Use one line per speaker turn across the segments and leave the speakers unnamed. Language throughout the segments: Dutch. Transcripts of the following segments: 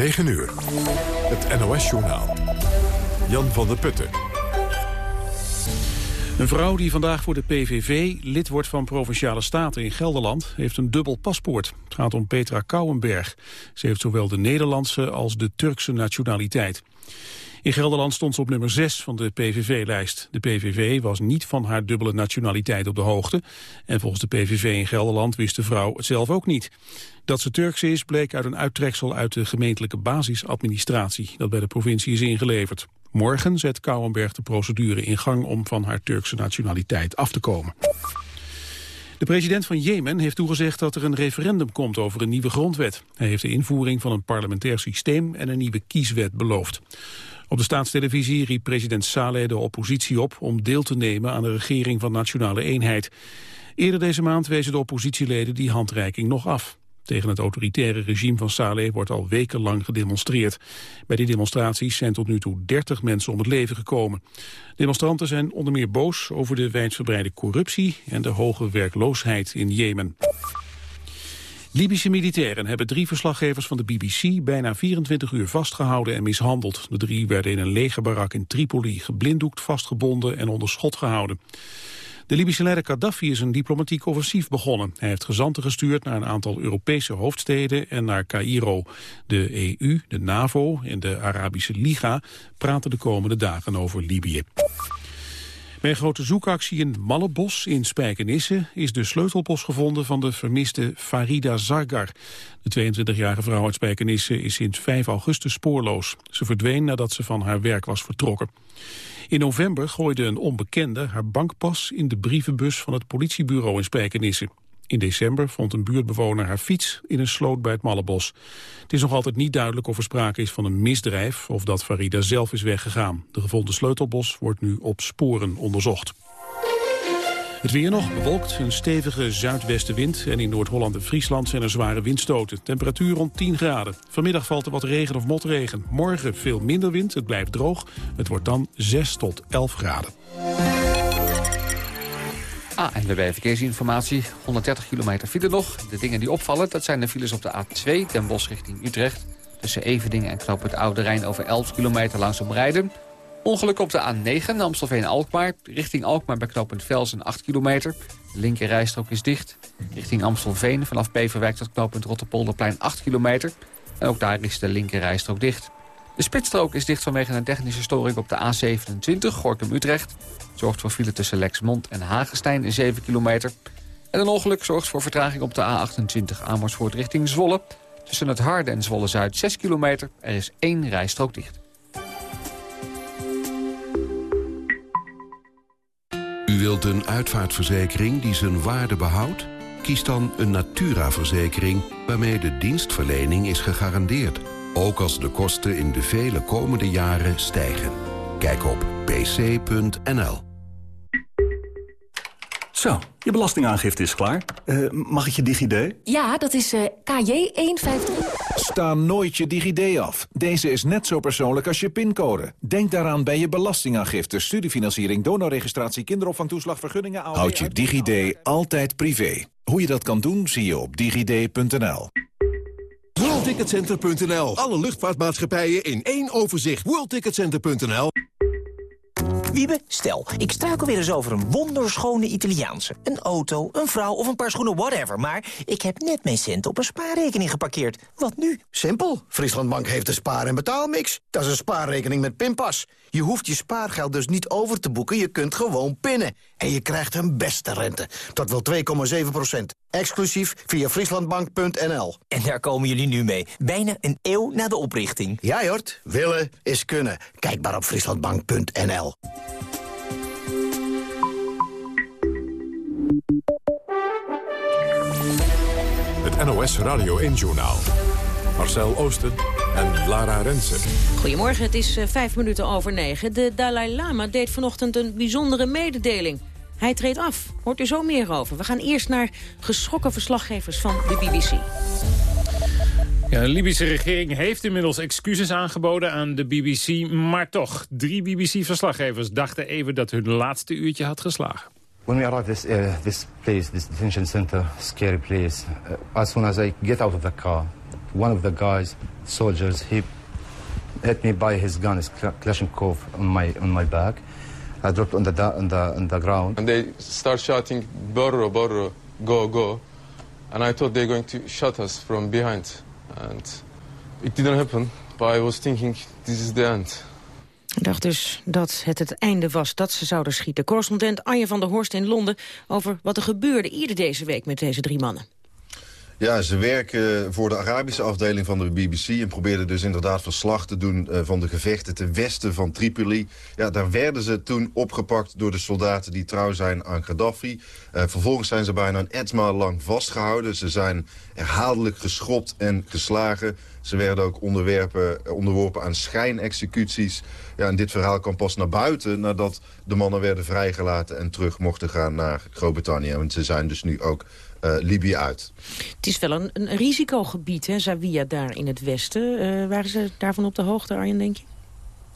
9 uur. Het NOS-journaal. Jan van der Putten.
Een vrouw die vandaag voor de PVV lid wordt van Provinciale Staten in Gelderland... heeft een dubbel paspoort. Het gaat om Petra Kouwenberg. Ze heeft zowel de Nederlandse als de Turkse nationaliteit. In Gelderland stond ze op nummer 6 van de PVV-lijst. De PVV was niet van haar dubbele nationaliteit op de hoogte. En volgens de PVV in Gelderland wist de vrouw het zelf ook niet. Dat ze Turks is bleek uit een uittreksel uit de gemeentelijke basisadministratie... dat bij de provincie is ingeleverd. Morgen zet Kouwenberg de procedure in gang om van haar Turkse nationaliteit af te komen. De president van Jemen heeft toegezegd dat er een referendum komt over een nieuwe grondwet. Hij heeft de invoering van een parlementair systeem en een nieuwe kieswet beloofd. Op de staatstelevisie riep president Saleh de oppositie op om deel te nemen aan de regering van nationale eenheid. Eerder deze maand wezen de oppositieleden die handreiking nog af. Tegen het autoritaire regime van Saleh wordt al wekenlang gedemonstreerd. Bij die demonstraties zijn tot nu toe 30 mensen om het leven gekomen. Demonstranten zijn onder meer boos over de wijdverbreide corruptie en de hoge werkloosheid in Jemen. Libische militairen hebben drie verslaggevers van de BBC bijna 24 uur vastgehouden en mishandeld. De drie werden in een legerbarak in Tripoli geblinddoekt, vastgebonden en onder schot gehouden. De Libische leider Gaddafi is een diplomatiek offensief begonnen. Hij heeft gezanten gestuurd naar een aantal Europese hoofdsteden en naar Cairo. De EU, de NAVO en de Arabische Liga praten de komende dagen over Libië. Bij een grote zoekactie in Mallebos in Spijkenisse is de sleutelbos gevonden van de vermiste Farida Zargar. De 22-jarige vrouw uit Spijkenisse is sinds 5 augustus spoorloos. Ze verdween nadat ze van haar werk was vertrokken. In november gooide een onbekende haar bankpas in de brievenbus van het politiebureau in Spijkenisse. In december vond een buurtbewoner haar fiets in een sloot bij het Mallebos. Het is nog altijd niet duidelijk of er sprake is van een misdrijf of dat Farida zelf is weggegaan. De gevonden sleutelbos wordt nu op sporen onderzocht. Het weer nog bewolkt, een stevige zuidwestenwind... en in Noord-Holland en Friesland zijn er zware windstoten. Temperatuur rond 10 graden. Vanmiddag valt er wat regen of motregen. Morgen veel minder wind, het blijft droog. Het wordt dan 6 tot 11 graden.
Ah, en bij verkeersinformatie. 130 kilometer file nog. De dingen die opvallen, dat zijn de files op de A2, Den Bosch richting Utrecht. Tussen Eveningen en Knoop het Oude Rijn over 11 kilometer langzaam rijden. Ongeluk op de A9, Amstelveen-Alkmaar. Richting Alkmaar bij knooppunt Velsen 8 kilometer. De linker rijstrook is dicht. Richting Amstelveen vanaf Beverwijk tot knooppunt Rotterpolderplein 8 kilometer. En ook daar is de linker rijstrook dicht. De spitsstrook is dicht vanwege een technische storing op de A27, Gorkum-Utrecht. Zorgt voor file tussen Lexmond en Hagenstein in 7 kilometer. En een ongeluk zorgt voor vertraging op de A28 Amersfoort richting Zwolle. Tussen het Harde en Zwolle-Zuid 6 kilometer. Er is één rijstrook dicht.
U wilt een uitvaartverzekering die zijn waarde behoudt? Kies dan een Natura-verzekering waarmee de dienstverlening is gegarandeerd. Ook als de kosten in de vele komende jaren stijgen. Kijk op pc.nl.
Zo, je belastingaangifte is klaar. Uh, mag ik je DigiD?
Ja, dat is uh, KJ153.
Sta nooit je DigiD af. Deze is net zo persoonlijk als je pincode. Denk daaraan bij je belastingaangifte, studiefinanciering, donorregistratie, kinderopvangtoeslag, vergunningen... Houd je DigiD altijd privé. Hoe je dat kan doen, zie je op digid.nl.
WorldTicketCenter.nl. Alle luchtvaartmaatschappijen in één overzicht. WorldTicketCenter.nl.
Wiebe, stel, ik struikel weer eens over een wonderschone Italiaanse. Een auto, een vrouw of een paar schoenen, whatever. Maar ik heb net mijn centen op een spaarrekening geparkeerd. Wat nu?
Simpel. Frieslandbank heeft een spaar- en betaalmix. Dat is een spaarrekening met pinpas. Je hoeft je spaargeld dus niet over te boeken. Je kunt gewoon pinnen. En je krijgt een beste rente. Tot wel 2,7 procent. Exclusief via frieslandbank.nl.
En daar komen jullie nu mee. Bijna een eeuw na de oprichting.
Ja, Jort. Willen is kunnen. Kijk maar op frieslandbank.nl.
Het NOS Radio 1-journaal. Marcel Oosten en Lara Rensen.
Goedemorgen, het is uh, vijf minuten over negen. De Dalai Lama deed vanochtend een bijzondere mededeling. Hij treedt af. Hoort u zo meer over. We gaan eerst naar geschrokken verslaggevers van de BBC.
Ja, de Libische regering heeft inmiddels excuses aangeboden aan de BBC. Maar toch, drie BBC-verslaggevers dachten even dat hun laatste uurtje had geslagen.
When we arrived this uh, this place, this detention center, scary place. Uh, as soon as I get out of the car, one of the guys, soldiers, he hit me by his gun, his Kalashnikov, on my on my back. I dropped on the on the on the ground.
And they start shouting, "Borro, borro, go, go," and I thought they're going to shot us from behind, and it didn't happen. But I was thinking, this is the end.
Ik dacht dus dat het het einde was dat ze zouden schieten. Correspondent Anje van der Horst in Londen over wat er gebeurde eerder deze week met deze drie mannen.
Ja, ze werken voor de Arabische afdeling van de BBC... en probeerden dus inderdaad verslag te doen eh, van de gevechten ten westen van Tripoli. Ja, daar werden ze toen opgepakt door de soldaten die trouw zijn aan Gaddafi. Uh, vervolgens zijn ze bijna een etmaal lang vastgehouden. Ze zijn herhaaldelijk geschopt en geslagen. Ze werden ook eh, onderworpen aan schijnexecuties. Ja, en dit verhaal kwam pas naar buiten nadat de mannen werden vrijgelaten... en terug mochten gaan naar Groot-Brittannië. Want ze zijn dus nu ook Libië uit.
Het is wel een, een risicogebied, hè, Zawiya, daar in het westen. Uh, waren ze daarvan op de hoogte, Arjen, denk je?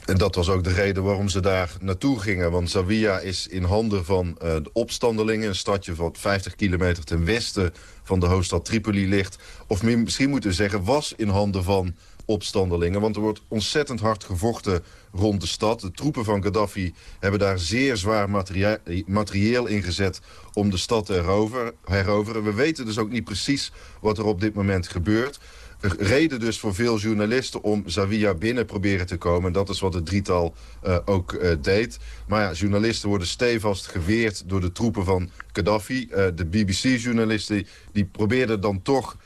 En dat was ook de reden waarom ze daar naartoe gingen. Want Zawiya is in handen van uh, de opstandelingen. Een stadje wat 50 kilometer ten westen van de hoofdstad Tripoli ligt. Of misschien moeten we zeggen, was in handen van opstandelingen. Want er wordt ontzettend hard gevochten rond de stad. De troepen van Gaddafi hebben daar zeer zwaar materieel ingezet om de stad te heroveren. We weten dus ook niet precies wat er op dit moment gebeurt reden dus voor veel journalisten om Zawiya binnen proberen te komen. En dat is wat het drietal uh, ook uh, deed. Maar ja, journalisten worden stevast geweerd door de troepen van Gaddafi. Uh, de BBC-journalisten die probeerden dan toch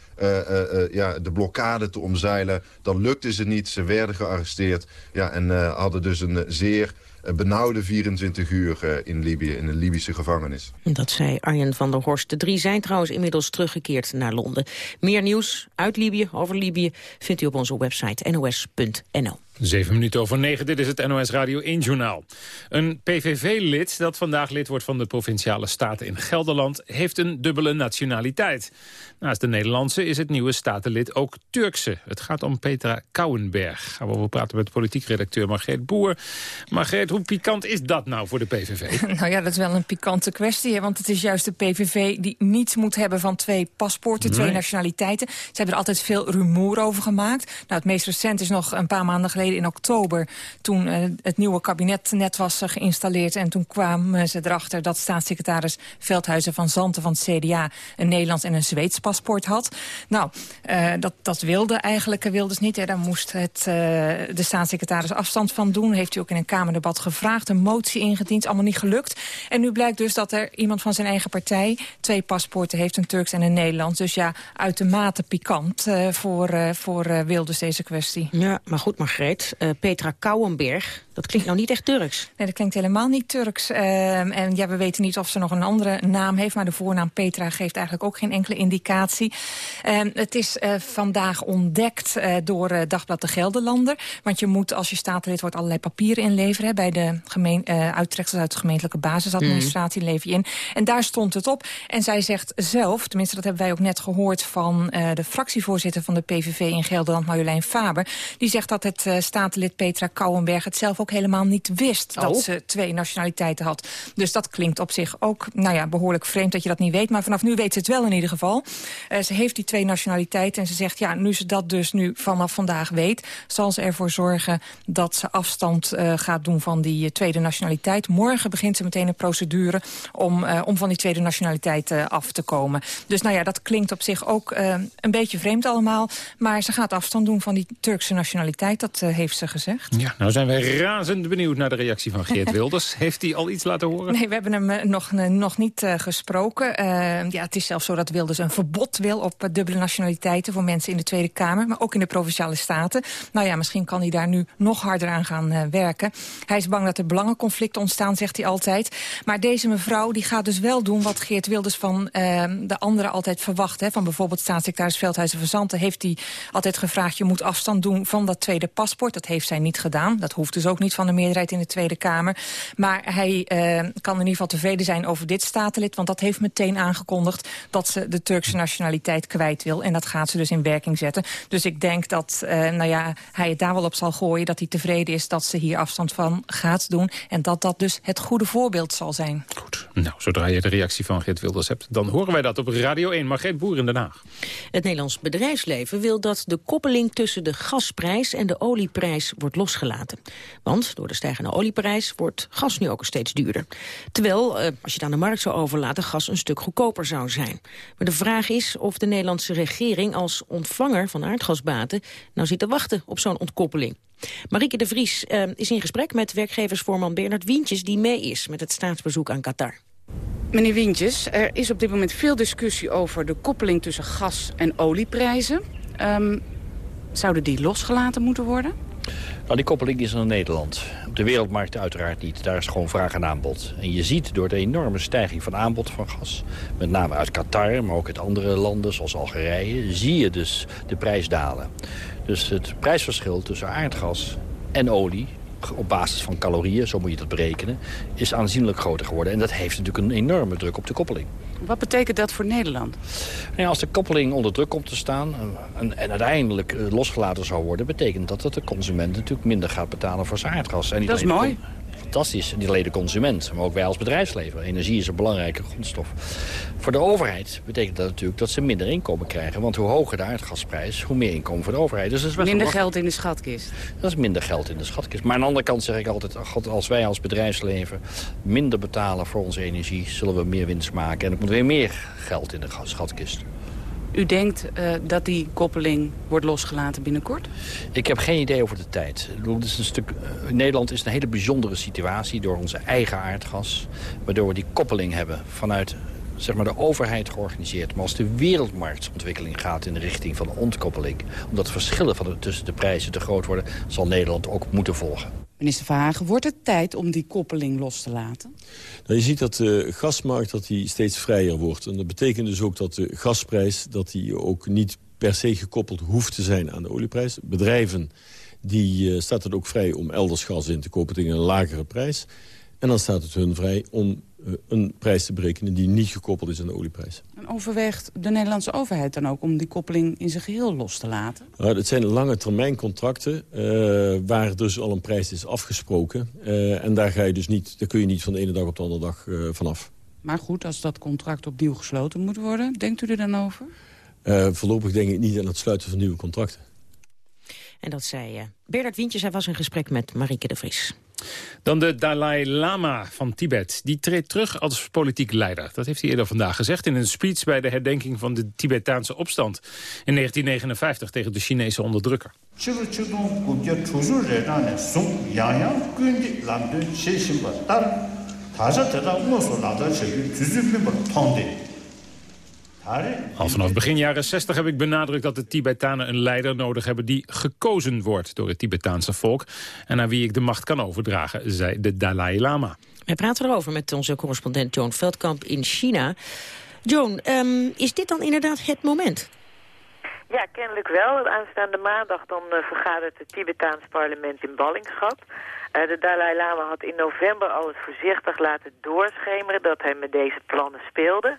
ja, de blokkade te omzeilen. Dan lukte ze niet, ze werden gearresteerd. Ja, en hadden dus een zeer benauwde 24 uur eh, in Libië, in een Libische gevangenis.
Dat zei Arjen van der Horst. De drie zijn trouwens inmiddels teruggekeerd naar Londen. Meer nieuws uit Libië, over Libië, vindt u op onze website nos.nl.
Zeven minuten over negen, dit is het NOS Radio 1 Journaal. Een PVV-lid dat vandaag lid wordt van de Provinciale Staten in Gelderland... heeft een dubbele nationaliteit. Naast de Nederlandse is het nieuwe statenlid ook Turkse. Het gaat om Petra Kouwenberg. Gaan we over praten met politiek redacteur Margreet Boer. Margreet, hoe pikant is dat nou voor de PVV?
Nou ja, dat is wel een pikante kwestie. Want het is juist de PVV die niets moet hebben van twee paspoorten, twee nationaliteiten. Ze hebben er altijd veel rumoer over gemaakt. Nou, het meest recent is nog een paar maanden geleden in oktober... toen uh, het nieuwe kabinet net was uh, geïnstalleerd. En toen kwamen ze erachter dat staatssecretaris Veldhuizen van Zanten van het CDA... een Nederlands en een Zweeds paspoort had. Nou, uh, dat, dat wilde eigenlijk Wilders niet. Hè. Daar moest het, de staatssecretaris afstand van doen. Heeft hij ook in een Kamerdebat gevraagd. Een motie ingediend, allemaal niet gelukt. En nu blijkt dus dat er iemand van zijn eigen partij... twee paspoorten heeft, een Turks en een Nederlands. Dus ja, uitermate pikant voor, voor Wilders deze kwestie.
Ja, maar goed, Margreet. Uh, Petra Kouwenberg. Dat klinkt nou niet echt Turks.
Nee, dat klinkt helemaal niet Turks. Uh, en ja, we weten niet of ze nog een andere naam heeft... maar de voornaam Petra geeft eigenlijk ook geen enkele indicatie. Uh, het is uh, vandaag ontdekt door Dagblad de Gelderlander. Want je moet, als je statenlid wordt, allerlei papieren inleveren... Hè, bij de gemeen, uittreksels uit de gemeentelijke basisadministratie mm. lever je in. En daar stond het op. En zij zegt zelf, tenminste dat hebben wij ook net gehoord... van de fractievoorzitter van de PVV in Gelderland, Marjolein Faber... die zegt dat het statenlid Petra Kouwenberg het zelf ook helemaal niet wist... dat oh. ze twee nationaliteiten had. Dus dat klinkt op zich ook nou ja, behoorlijk vreemd dat je dat niet weet. Maar vanaf nu weet ze het wel in ieder geval. Uh, ze heeft die twee nationaliteiten en ze zegt... ja, nu ze dat dus nu vanaf vandaag weet... zal ze ervoor zorgen dat ze afstand uh, gaat doen van die uh, tweede nationaliteit. Morgen begint ze meteen een procedure om, om van die tweede nationaliteit af te komen. Dus nou ja, dat klinkt op zich ook een beetje vreemd allemaal. Maar ze gaat afstand doen van die Turkse nationaliteit. Dat heeft ze gezegd.
Ja, nou zijn wij razend benieuwd naar de reactie van Geert Wilders. Heeft hij al iets laten horen?
Nee, we hebben hem eh, nog, eh, nog niet uh, gesproken. Uh, ja, het is zelfs zo dat Wilders een verbod wil op uh, dubbele nationaliteiten... voor mensen in de Tweede Kamer, maar ook in de Provinciale Staten. Nou ja, misschien kan hij daar nu nog harder aan gaan werken. Hij is bang dat er belangenconflicten ontstaan, zegt hij altijd. Maar deze mevrouw die gaat dus wel doen wat Geert Wilders van ehm, de anderen altijd verwacht. Hè. Van bijvoorbeeld staatssecretaris Veldhuizen Verzanten heeft hij altijd gevraagd... je moet afstand doen van dat tweede paspoort Dat heeft zij niet gedaan. Dat hoeft dus ook niet van de meerderheid in de Tweede Kamer. Maar hij uh, kan in ieder geval tevreden zijn over dit statenlid... want dat heeft meteen aangekondigd dat ze de Turkse nationaliteit kwijt wil. En dat gaat ze dus in werking zetten. Dus ik denk dat uh, nou ja, hij het daar wel op zal gooien... dat hij tevreden is dat ze hier afstand van gaat doen. En dat dat dus het goede voorbeeld zal zijn.
Goed. Nou, zodra je de reactie van Geert Wilders hebt... dan horen wij dat op Radio 1. Margreet Boer in Den Haag.
Het Nederlands bedrijfsleven wil dat de koppeling tussen de gasprijs en de olieprijs wordt losgelaten. Want door de stijgende olieprijs wordt gas nu ook steeds duurder. Terwijl, eh, als je het aan de markt zou overlaten, gas een stuk goedkoper zou zijn. Maar de vraag is of de Nederlandse regering als ontvanger van aardgasbaten nou zit te wachten op zo'n ontkoppeling. Marieke de Vries uh, is in gesprek met werkgeversvoorman Bernard Wientjes... die mee is met het staatsbezoek aan Qatar.
Meneer Wientjes, er is op dit moment veel discussie over de koppeling tussen gas- en olieprijzen. Um, zouden die losgelaten moeten worden?
Nou, die koppeling is in Nederland. Op de wereldmarkt uiteraard niet. Daar is gewoon vraag en aanbod. En je ziet door de enorme stijging van aanbod van gas... met name uit Qatar, maar ook uit andere landen zoals Algerije... zie je dus de prijs dalen. Dus het prijsverschil tussen aardgas en olie op basis van calorieën, zo moet je dat berekenen, is aanzienlijk groter geworden. En dat heeft natuurlijk een enorme druk op de koppeling.
Wat betekent dat voor Nederland?
Nou als de koppeling onder druk komt te staan en, en uiteindelijk eh, losgelaten zou worden... betekent dat dat de consument natuurlijk minder gaat betalen voor zijn aardgas.
En dat is mooi
fantastisch. Niet alleen de consument, maar ook wij als bedrijfsleven. Energie is een belangrijke grondstof. Voor de overheid betekent dat natuurlijk dat ze minder inkomen krijgen. Want hoe hoger de aardgasprijs, hoe meer inkomen voor de overheid. Dus
dat is minder geld in de schatkist.
Dat is minder geld in de schatkist. Maar aan de andere kant zeg ik altijd, als wij als bedrijfsleven minder betalen voor onze energie, zullen we meer winst maken. En er moet weer meer geld in de schatkist.
U denkt uh, dat die koppeling wordt losgelaten binnenkort?
Ik heb geen idee over de tijd. Is een stuk, uh, Nederland is een hele bijzondere situatie door onze eigen aardgas. Waardoor we die koppeling hebben vanuit zeg maar, de overheid georganiseerd. Maar als de wereldmarktontwikkeling gaat in de richting van ontkoppeling... omdat de verschillen van de, tussen de prijzen te groot worden... zal Nederland ook moeten volgen.
Minister Verhagen, wordt het tijd om die koppeling los te laten?
Nou, je ziet dat de gasmarkt dat die steeds vrijer wordt. En dat betekent dus ook dat de gasprijs dat die ook niet per se gekoppeld hoeft te zijn aan de olieprijs. Bedrijven die uh, staat het ook vrij om elders gas in te kopen tegen een lagere prijs. En dan staat het hun vrij om een prijs te berekenen die niet gekoppeld is aan de olieprijs.
En overweegt de Nederlandse overheid dan ook om die koppeling in zijn geheel los te laten?
Nou, dat zijn lange termijn contracten uh, waar dus al een prijs is afgesproken. Uh, en daar, ga je dus niet, daar kun je niet van de ene dag op de andere dag vanaf.
Maar goed, als dat contract opnieuw gesloten moet worden, denkt u er dan over?
voorlopig denk ik niet aan het sluiten van nieuwe contracten.
En dat zei Bernard Wientjes. Hij was in gesprek met Marieke de Vries.
Dan de Dalai Lama van Tibet. Die treedt terug als politiek leider. Dat heeft hij eerder vandaag gezegd in een speech bij de herdenking van de Tibetaanse opstand in 1959 tegen de Chinese onderdrukker. Al vanaf begin jaren 60 heb ik benadrukt dat de Tibetanen een leider nodig hebben die gekozen wordt door het Tibetaanse volk en aan wie ik de macht kan overdragen, zei de Dalai Lama.
Wij praten erover met onze correspondent Joan Veldkamp in China. Joan, um, is dit dan inderdaad het moment?
Ja, kennelijk wel. Aanstaande maandag dan uh, vergadert het Tibetaans parlement in ballingschap. Uh, de Dalai Lama had in november al eens voorzichtig laten doorschemeren dat hij met deze plannen speelde.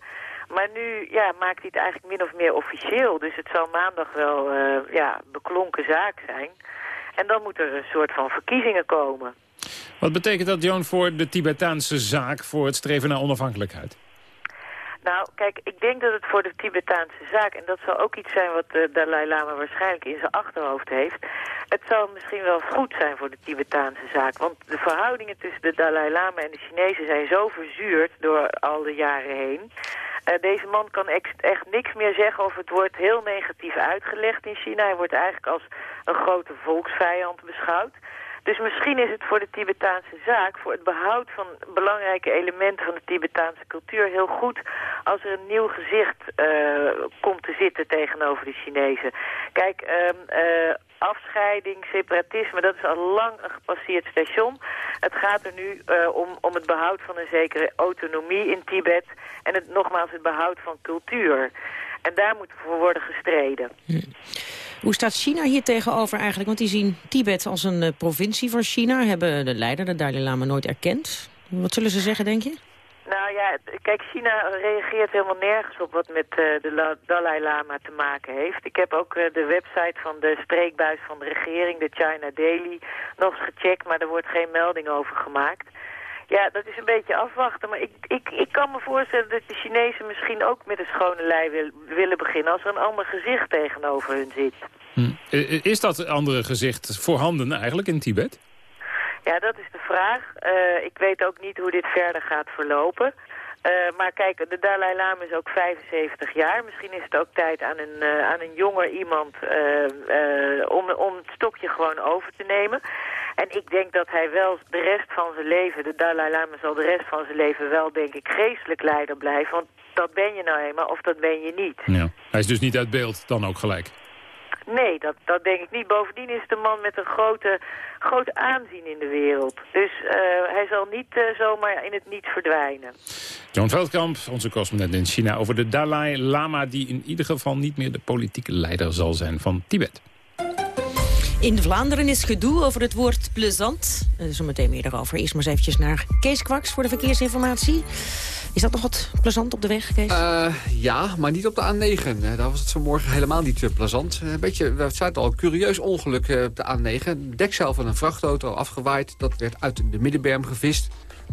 Maar nu ja, maakt hij het eigenlijk min of meer officieel. Dus het zal maandag wel uh, ja, beklonken zaak zijn. En dan moet er een soort van verkiezingen komen.
Wat betekent dat, Joan, voor de Tibetaanse zaak... voor het streven naar onafhankelijkheid?
Nou, kijk, ik denk dat het voor de Tibetaanse zaak... en dat zal ook iets zijn wat de Dalai Lama waarschijnlijk in zijn achterhoofd heeft... het zal misschien wel goed zijn voor de Tibetaanse zaak. Want de verhoudingen tussen de Dalai Lama en de Chinezen zijn zo verzuurd door al de jaren heen... Uh, deze man kan echt niks meer zeggen of het wordt heel negatief uitgelegd in China. Hij wordt eigenlijk als een grote volksvijand beschouwd. Dus misschien is het voor de Tibetaanse zaak, voor het behoud van belangrijke elementen van de Tibetaanse cultuur heel goed als er een nieuw gezicht uh, komt te zitten tegenover de Chinezen. Kijk, uh, afscheiding, separatisme, dat is al lang een gepasseerd station. Het gaat er nu uh, om, om het behoud van een zekere autonomie in Tibet en het, nogmaals het behoud van cultuur. En daar moet voor worden gestreden.
Hm. Hoe staat China hier tegenover eigenlijk? Want die zien Tibet als een uh, provincie van China. Hebben de leider, de Dalai Lama, nooit erkend. Wat zullen ze zeggen, denk je?
Nou ja, kijk, China reageert helemaal nergens op wat met uh, de Dalai Lama te maken heeft. Ik heb ook uh, de website van de streekbuis van de regering, de China Daily, nog eens gecheckt, maar er wordt geen melding over gemaakt. Ja, dat is een beetje afwachten. Maar ik, ik, ik kan me voorstellen dat de Chinezen misschien ook met een schone lei wil, willen beginnen... als er een ander gezicht tegenover hun zit.
Hm. Is dat andere gezicht voorhanden eigenlijk in Tibet?
Ja, dat is de vraag. Uh, ik weet ook niet hoe dit verder gaat verlopen. Uh, maar kijk, de Dalai Lama is ook 75 jaar. Misschien is het ook tijd aan een, uh, aan een jonger iemand om, om het stokje gewoon over te nemen. En ik denk dat hij wel de rest van zijn leven, de Dalai Lama zal de rest van zijn leven wel, denk ik, geestelijk leider blijven. Want dat ben je nou eenmaal of dat ben je niet.
Ja. Hij is dus niet uit beeld dan ook gelijk?
Nee, dat, dat denk ik niet. Bovendien is een man met een grote, groot aanzien in de wereld. Dus uh, hij zal niet uh, zomaar in het niet verdwijnen.
John Veldkamp, onze correspondent in China... over de Dalai Lama... die in ieder geval niet meer de politieke leider zal zijn van Tibet.
In Vlaanderen is gedoe over het woord plezant. Uh, zometeen meer daarover. Eerst maar eens eventjes naar Kees Kwaks voor de verkeersinformatie. Is dat nog wat plezant op de weg, Kees?
Uh, ja, maar niet op de A9. Uh, daar was het vanmorgen helemaal niet plezant. Een beetje, we zeiden al, een curieus ongeluk op de A9. Dekzeil van een vrachtauto afgewaaid. Dat werd uit de middenberm gevist.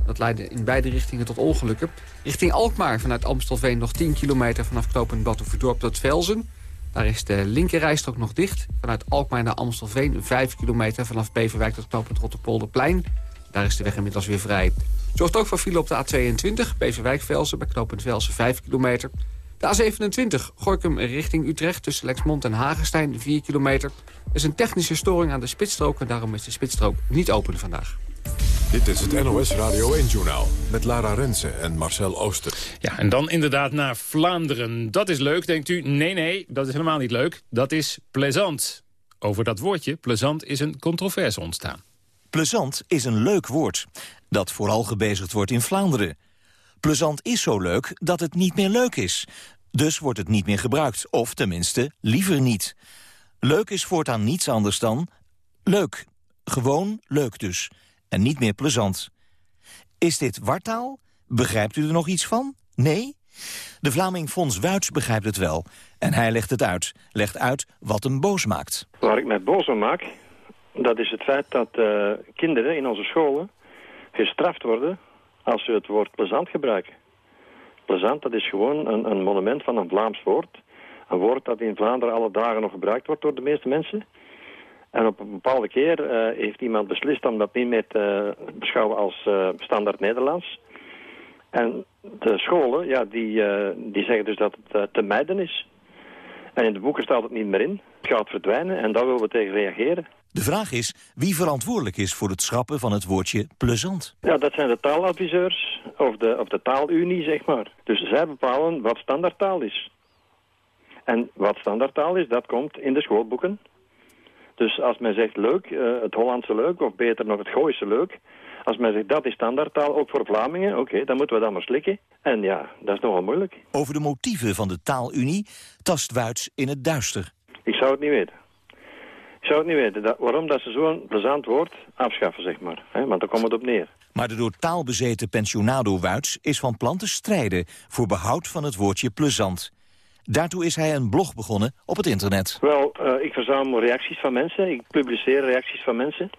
Dat leidde in beide richtingen tot ongelukken. Richting Alkmaar vanuit Amstelveen nog 10 kilometer vanaf knooppunt Batuverdorp tot Velzen. Daar is de linkerrijstrook nog dicht. Vanuit Alkmaar naar Amstelveen 5 kilometer vanaf Beverwijk tot knooppunt Rotterpolderplein. Daar is de weg inmiddels weer vrij. Zorgt ook voor file op de A22, Beverwijk-Velsen, bij knooppunt Velsen 5 kilometer. De A27, Gorkum richting Utrecht, tussen Lexmond en Hagenstein 4 kilometer. Er is een technische storing aan de spitsstrook en daarom is de spitsstrook niet open vandaag.
Dit is het NOS Radio 1-journaal met Lara Rensen en Marcel Ooster.
Ja, en dan inderdaad naar Vlaanderen. Dat is leuk, denkt u? Nee, nee, dat is helemaal niet leuk. Dat is plezant. Over dat woordje, plezant, is een controverse ontstaan.
Plezant is een leuk woord, dat vooral gebezigd wordt in Vlaanderen. Plezant is zo leuk dat het niet meer leuk is. Dus wordt het niet meer gebruikt, of tenminste liever niet. Leuk is voortaan niets anders dan leuk. Gewoon leuk dus. En niet meer plezant. Is dit wartaal? Begrijpt u er nog iets van? Nee? De Vlaming Fons Wuits begrijpt het wel. En hij legt het uit. Legt uit wat hem boos maakt.
Waar ik mij boos om maak, dat is het feit dat uh, kinderen in onze scholen gestraft worden als ze het woord plezant gebruiken. Plezant, dat is gewoon een, een monument van een Vlaams woord. Een woord dat in Vlaanderen alle dagen nog gebruikt wordt door de meeste mensen. En op een bepaalde keer uh, heeft iemand beslist om dat niet meer te beschouwen als uh, standaard Nederlands. En de scholen, ja, die, uh, die zeggen dus dat het te mijden is. En in de boeken staat het niet meer in. Het gaat verdwijnen en daar willen we tegen reageren.
De vraag is wie verantwoordelijk is voor het schrappen van het woordje plezant.
Ja, dat zijn de taaladviseurs of de, of de taalunie, zeg maar. Dus zij bepalen wat standaardtaal is. En wat standaardtaal is, dat komt in de schoolboeken. Dus als men zegt leuk, uh, het Hollandse leuk, of beter nog het Gooise leuk... Als men zegt dat is standaardtaal, ook voor Vlamingen, oké, dan moeten we dat maar slikken. En ja, dat is nogal moeilijk.
Over de motieven van de taalunie tast Wuits in het duister.
Ik zou het niet weten. Ik zou het niet weten. Dat, waarom dat ze zo'n plezant woord afschaffen, zeg maar. He, want daar komt het op neer.
Maar de door taal bezeten pensionado Wuits is van plan te strijden... voor behoud van het woordje plezant. Daartoe is hij een blog begonnen op het internet.
Wel, uh, ik verzamel reacties van mensen. Ik publiceer reacties van mensen.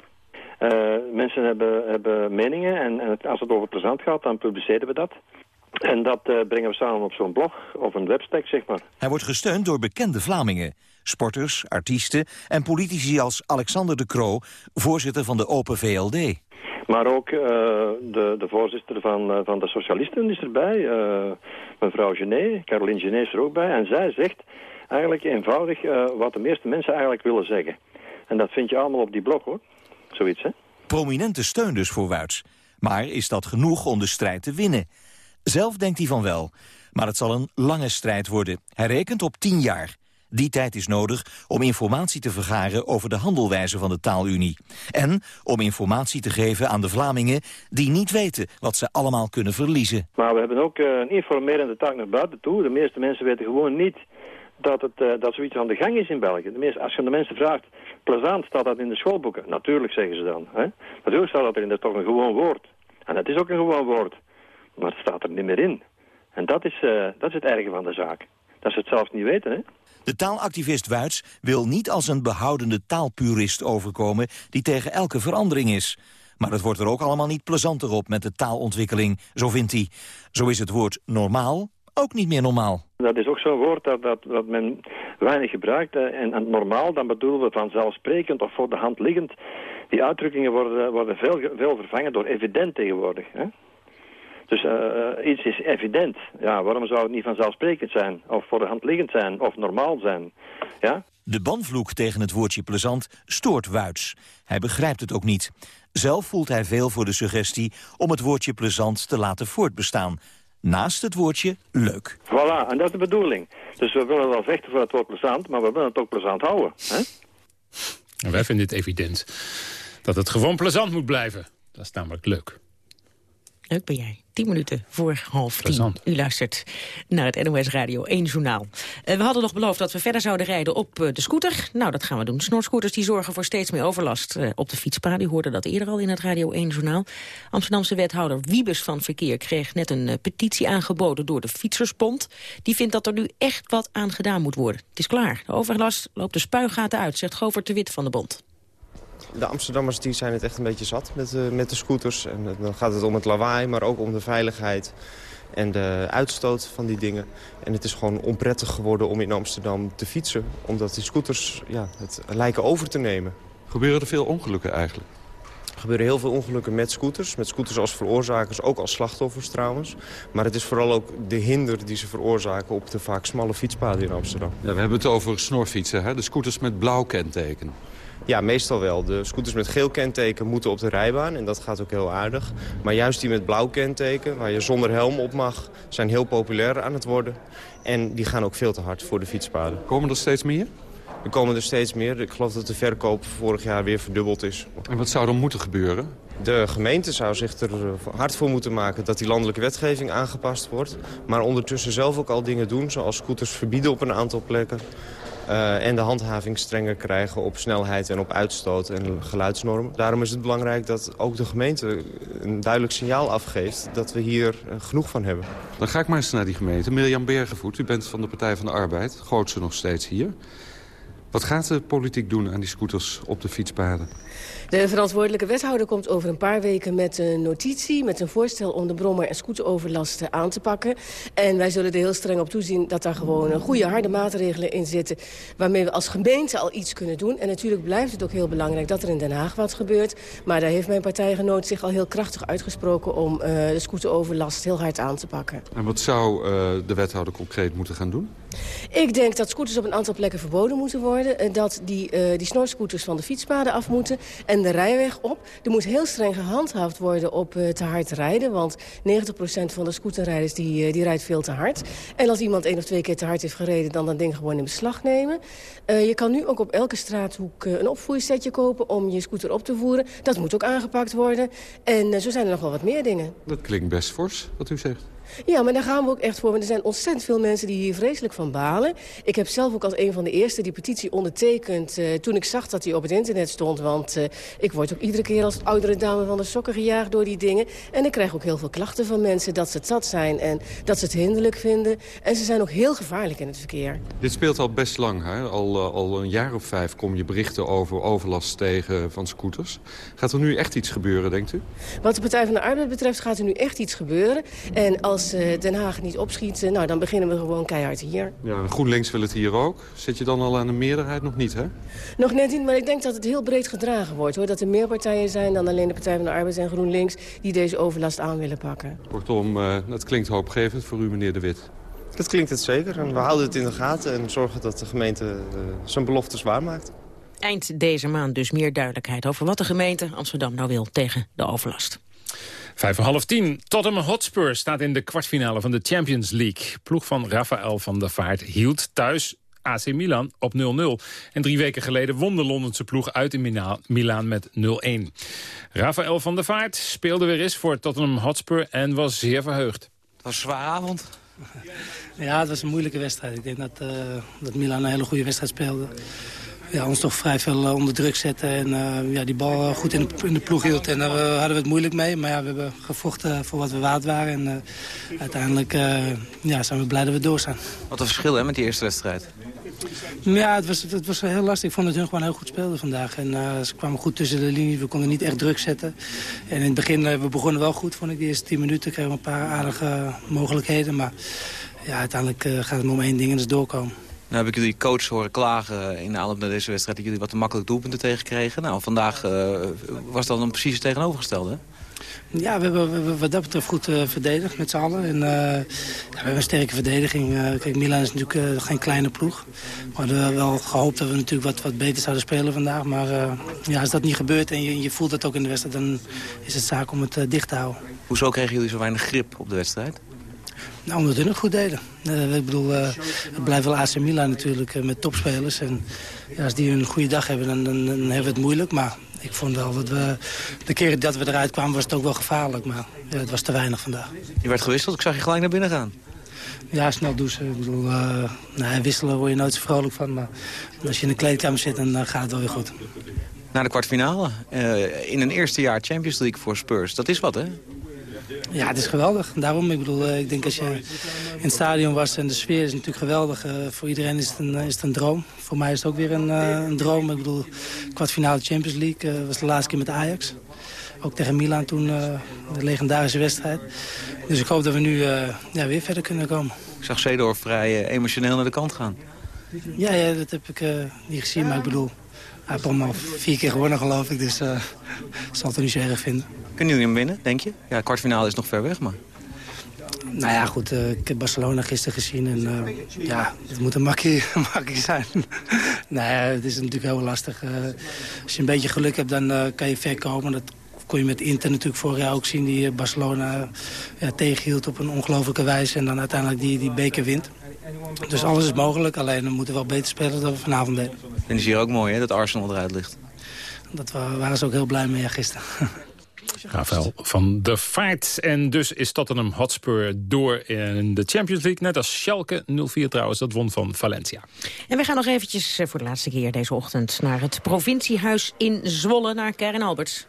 Uh, mensen hebben, hebben meningen en, en, als het over plezant gaat, dan publiceren we dat. En dat uh, brengen we samen op zo'n blog of een webstack, zeg maar.
Hij wordt gesteund door bekende Vlamingen. Sporters, artiesten en politici als Alexander de Croo, voorzitter van de Open VLD.
Maar ook uh, de, de voorzitter van, van de Socialisten is erbij, mevrouw Genet, Caroline Genet is er ook bij. En zij zegt eigenlijk eenvoudig wat de meeste mensen eigenlijk willen zeggen. En dat vind je allemaal op die blog, hoor. Zoiets, hè?
Prominente steun dus voor Wuits. Maar is dat genoeg om de strijd te winnen? Zelf denkt hij van wel. Maar het zal een lange strijd worden. Hij rekent op tien jaar. Die tijd is nodig om informatie te vergaren over de handelwijze van de taalunie. En om informatie te geven aan de Vlamingen die niet weten wat ze allemaal kunnen verliezen.
Maar we hebben ook uh, een informerende taak naar buiten toe. De meeste mensen weten gewoon niet dat, het, uh, dat zoiets aan de gang is in België. Tenminste, als je de mensen vraagt, plezant, staat dat in de schoolboeken? Natuurlijk, zeggen ze dan. Hè? Natuurlijk staat dat erin, dat is toch een gewoon woord. En dat is ook een gewoon woord. Maar het staat er niet meer in. En dat is, uh, dat is het erge van de zaak. Dat ze het zelfs niet weten, hè?
De taalactivist Wuits wil niet als een behoudende taalpurist overkomen... die tegen elke verandering is. Maar het wordt er ook allemaal niet plezanter op met de taalontwikkeling, zo vindt hij. Zo is het woord normaal ook niet meer normaal.
Dat is ook zo'n woord dat, dat, dat men weinig gebruikt. En, en normaal, dan bedoelen we vanzelfsprekend of voor de hand liggend. Die uitdrukkingen worden, worden veel, veel vervangen door evident tegenwoordig. Hè? Dus uh, iets is evident. Ja, waarom zou het niet vanzelfsprekend zijn? Of voor de hand liggend zijn? Of normaal zijn? Ja?
De banvloek tegen het woordje plezant stoort Wuits. Hij begrijpt het ook niet. Zelf voelt hij veel voor de suggestie om het woordje plezant te laten voortbestaan. Naast het woordje leuk.
Voilà, en dat is de bedoeling. Dus we willen wel vechten voor het woord plezant, maar we willen het ook plezant houden. Hè?
En wij vinden het evident dat het gewoon plezant moet blijven. Dat is namelijk leuk.
Leuk ben jij. 10 minuten voor half tien. U luistert naar het NOS Radio 1 Journaal. Uh, we hadden nog beloofd dat we verder zouden rijden op uh, de scooter. Nou, dat gaan we doen. Snorscooters die zorgen voor steeds meer overlast uh, op de fietspaden. U hoorde dat eerder al in het Radio 1 Journaal. Amsterdamse wethouder Wiebes van Verkeer kreeg net een petitie aangeboden door de Fietsersbond. Die vindt dat er nu echt wat aan gedaan moet worden. Het is klaar. De overlast loopt de spuigaten uit, zegt Govert de Wit van de Bond.
De Amsterdammers die zijn het echt een beetje zat met, uh, met de scooters. En dan gaat het om het lawaai, maar ook om de veiligheid en de uitstoot van die dingen. En het is gewoon onprettig geworden om in Amsterdam te fietsen. Omdat die scooters ja, het lijken over te nemen.
Gebeuren er veel ongelukken eigenlijk?
Er gebeuren heel veel ongelukken met scooters. Met scooters als veroorzakers, ook als slachtoffers trouwens. Maar het is vooral ook de hinder die ze veroorzaken op de vaak smalle fietspaden in Amsterdam.
Ja, we hebben het over snorfietsen, hè? de scooters met blauw kenteken.
Ja, meestal wel. De scooters met geel kenteken moeten op de rijbaan en dat gaat ook heel aardig. Maar juist die met blauw kenteken, waar je zonder helm op mag, zijn heel populair aan het worden. En die gaan ook veel te hard voor de fietspaden.
Komen er steeds meer?
Er komen er steeds meer. Ik geloof dat de verkoop vorig jaar weer verdubbeld is.
En wat zou er moeten gebeuren?
De gemeente zou zich er hard voor moeten maken dat die landelijke wetgeving aangepast wordt. Maar ondertussen zelf ook al dingen doen, zoals scooters verbieden op een aantal plekken. Uh, en de handhaving strenger krijgen op snelheid en op uitstoot en geluidsnormen. Daarom is het belangrijk dat ook de gemeente een duidelijk signaal afgeeft dat we hier uh, genoeg van hebben.
Dan ga ik maar eens naar die gemeente. Mirjam Bergenvoet, u bent van de Partij van de Arbeid, grootste nog steeds hier. Wat gaat de politiek doen aan die scooters op de fietspaden?
De verantwoordelijke wethouder komt over een paar weken met een notitie... met een voorstel om de brommer- en scooteroverlast aan te pakken. En wij zullen er heel streng op toezien dat daar gewoon goede harde maatregelen in zitten... waarmee we als gemeente al iets kunnen doen. En natuurlijk blijft het ook heel belangrijk dat er in Den Haag wat gebeurt. Maar daar heeft mijn partijgenoot zich al heel krachtig uitgesproken... om uh, de scooteroverlast heel hard aan te pakken.
En wat zou uh, de wethouder concreet moeten gaan doen?
Ik denk dat scooters op een aantal plekken verboden moeten worden. Dat die, uh, die snorscooters van de fietspaden af moeten. En de rijweg op. Er moet heel streng gehandhaafd worden op uh, te hard rijden. Want 90% van de scooterrijders die, uh, die rijdt veel te hard. En als iemand één of twee keer te hard heeft gereden... dan dat ding gewoon in beslag nemen. Uh, je kan nu ook op elke straathoek een opvoersetje kopen... om je scooter op te voeren. Dat moet ook aangepakt worden. En zo zijn er nog wel wat meer dingen.
Dat klinkt best fors, wat u zegt.
Ja, maar daar gaan we ook echt voor. Want er zijn ontzettend veel mensen die hier vreselijk van balen. Ik heb zelf ook als een van de eerste die petitie ondertekend... Uh, toen ik zag dat die op het internet stond. Want uh, ik word ook iedere keer als oudere dame van de sokken gejaagd door die dingen. En ik krijg ook heel veel klachten van mensen dat ze het zat zijn... en dat ze het hinderlijk vinden. En ze zijn ook heel gevaarlijk in het verkeer.
Dit speelt al best lang, hè? Al, uh, al een jaar of vijf kom je berichten over overlast tegen van scooters. Gaat er nu echt iets gebeuren, denkt u?
Wat de Partij van de Arbeid betreft gaat er nu echt iets gebeuren. En als als uh, Den Haag niet opschiet, nou, dan beginnen we gewoon keihard hier.
Ja, GroenLinks wil het hier ook. Zit je dan al aan de meerderheid? Nog niet, hè?
Nog net niet, maar ik denk dat het heel breed gedragen wordt. hoor. Dat er meer partijen zijn dan alleen de Partij van de Arbeid en GroenLinks... die deze overlast aan willen pakken.
Kortom, uh, dat klinkt hoopgevend voor u, meneer De Wit.
Dat klinkt het zeker. En we houden het in de gaten en zorgen dat de gemeente uh, zijn beloftes waarmaakt.
Eind deze maand dus meer duidelijkheid over wat de gemeente Amsterdam nou wil tegen de overlast.
Vijf voor half tien. Tottenham Hotspur staat in de kwartfinale van de Champions League. Ploeg van Rafael van der Vaart hield thuis AC Milan op 0-0. En drie weken geleden won de Londense ploeg uit in Milaan met 0-1. Rafael van der Vaart speelde weer eens voor Tottenham Hotspur en was zeer verheugd.
Het was een zware avond.
Ja, het was een moeilijke wedstrijd. Ik denk dat, uh, dat Milan een hele goede wedstrijd speelde. Ja, ons toch vrij veel uh, onder druk zetten en uh, ja, die bal goed in de, in de ploeg hield. En daar hadden we het moeilijk mee. Maar ja, we hebben gevochten voor wat we waard waren. En uiteindelijk ja, zijn we blij dat we door zijn.
Wat een verschil hè, met die eerste wedstrijd.
Ja, het was, het was heel lastig. Ik vond dat hun gewoon heel goed speelden vandaag. En uh, ze kwamen goed tussen de linie. We konden niet echt druk zetten. En in het begin, uh, we begonnen wel goed, vond ik. De eerste tien minuten kregen we een paar aardige mogelijkheden. Maar ja, uiteindelijk uh, gaat het om één ding en dat is doorkomen.
Nou heb ik jullie coach horen klagen in de aanloop naar deze wedstrijd... dat jullie wat te makkelijk doelpunten tegenkregen. Nou, vandaag was dat dan precies het tegenovergestelde,
ja, we hebben, we hebben wat dat betreft goed uh, verdedigd met z'n allen. En, uh, ja, we hebben een sterke verdediging. Uh, kijk, Milan is natuurlijk geen kleine ploeg. We hadden wel gehoopt dat we natuurlijk wat, wat beter zouden spelen vandaag. Maar ja, als dat niet gebeurt en je, je voelt het ook in de wedstrijd... dan is het zaak om het dicht te houden.
Hoezo kregen jullie zo weinig grip op de wedstrijd?
Nou, omdat hun het goed deden. ik bedoel, het blijft wel AC Milan natuurlijk met topspelers. En ja, als die een goede dag hebben, dan, dan, dan hebben we het moeilijk. Maar ik vond wel dat we, de keren dat we eruit kwamen was het ook wel gevaarlijk. Maar het was te weinig vandaag.
Je werd gewisseld, ik zag je gelijk naar binnen gaan.
Ja, snel douchen. Ik bedoel, nou, wisselen word je nooit zo vrolijk van. Maar als je in de kleedkamer zit, dan gaat het wel weer goed.
Naar de kwartfinale. In een eerste jaar Champions League voor Spurs. Dat is wat, hè?
Ja, het is geweldig. Daarom, ik bedoel, ik denk als je in het stadion was en de sfeer is natuurlijk geweldig. Uh, voor iedereen is het, een, is het een droom. Voor mij is het ook weer een, uh, een droom. Ik bedoel, kwartfinale Champions League uh, was de laatste keer met Ajax. Ook tegen Milan toen, de legendarische wedstrijd. Dus ik hoop dat we nu ja, weer verder kunnen komen.
Ik zag Zedor vrij emotioneel naar de kant gaan.
Ja, ja dat heb ik niet gezien, maar ik bedoel... Hij heeft allemaal vier keer gewonnen, geloof ik. Dus uh, zal het er niet zo erg vinden.
Kunnen jullie hem winnen, denk je? Ja, kwartfinale is nog ver weg, maar...
Nou ja, goed, uh, ik heb Barcelona gisteren gezien en uh, ja, het moet een makkie, makkie zijn. nou ja, het is natuurlijk heel lastig. Uh, als je een beetje geluk hebt, dan kan je ver komen. Dat kon je met Inter natuurlijk vorig jaar ook zien, die Barcelona ja, tegenhield op een ongelofelijke wijze. En dan uiteindelijk die, die beker wint. Dus alles is mogelijk, alleen we moeten wel beter spelen dan we vanavond deden.
En is hier ook mooi, hè, dat Arsenal eruit ligt.
Dat waren ze ook heel blij mee ja, gisteren.
Rafael van de Vaart. En dus is Tottenham Hotspur door in de Champions League. Net als Schalke 04 trouwens, dat won van Valencia.
En we gaan nog eventjes eh, voor de laatste keer deze ochtend... naar het provinciehuis in Zwolle, naar Karen Alberts.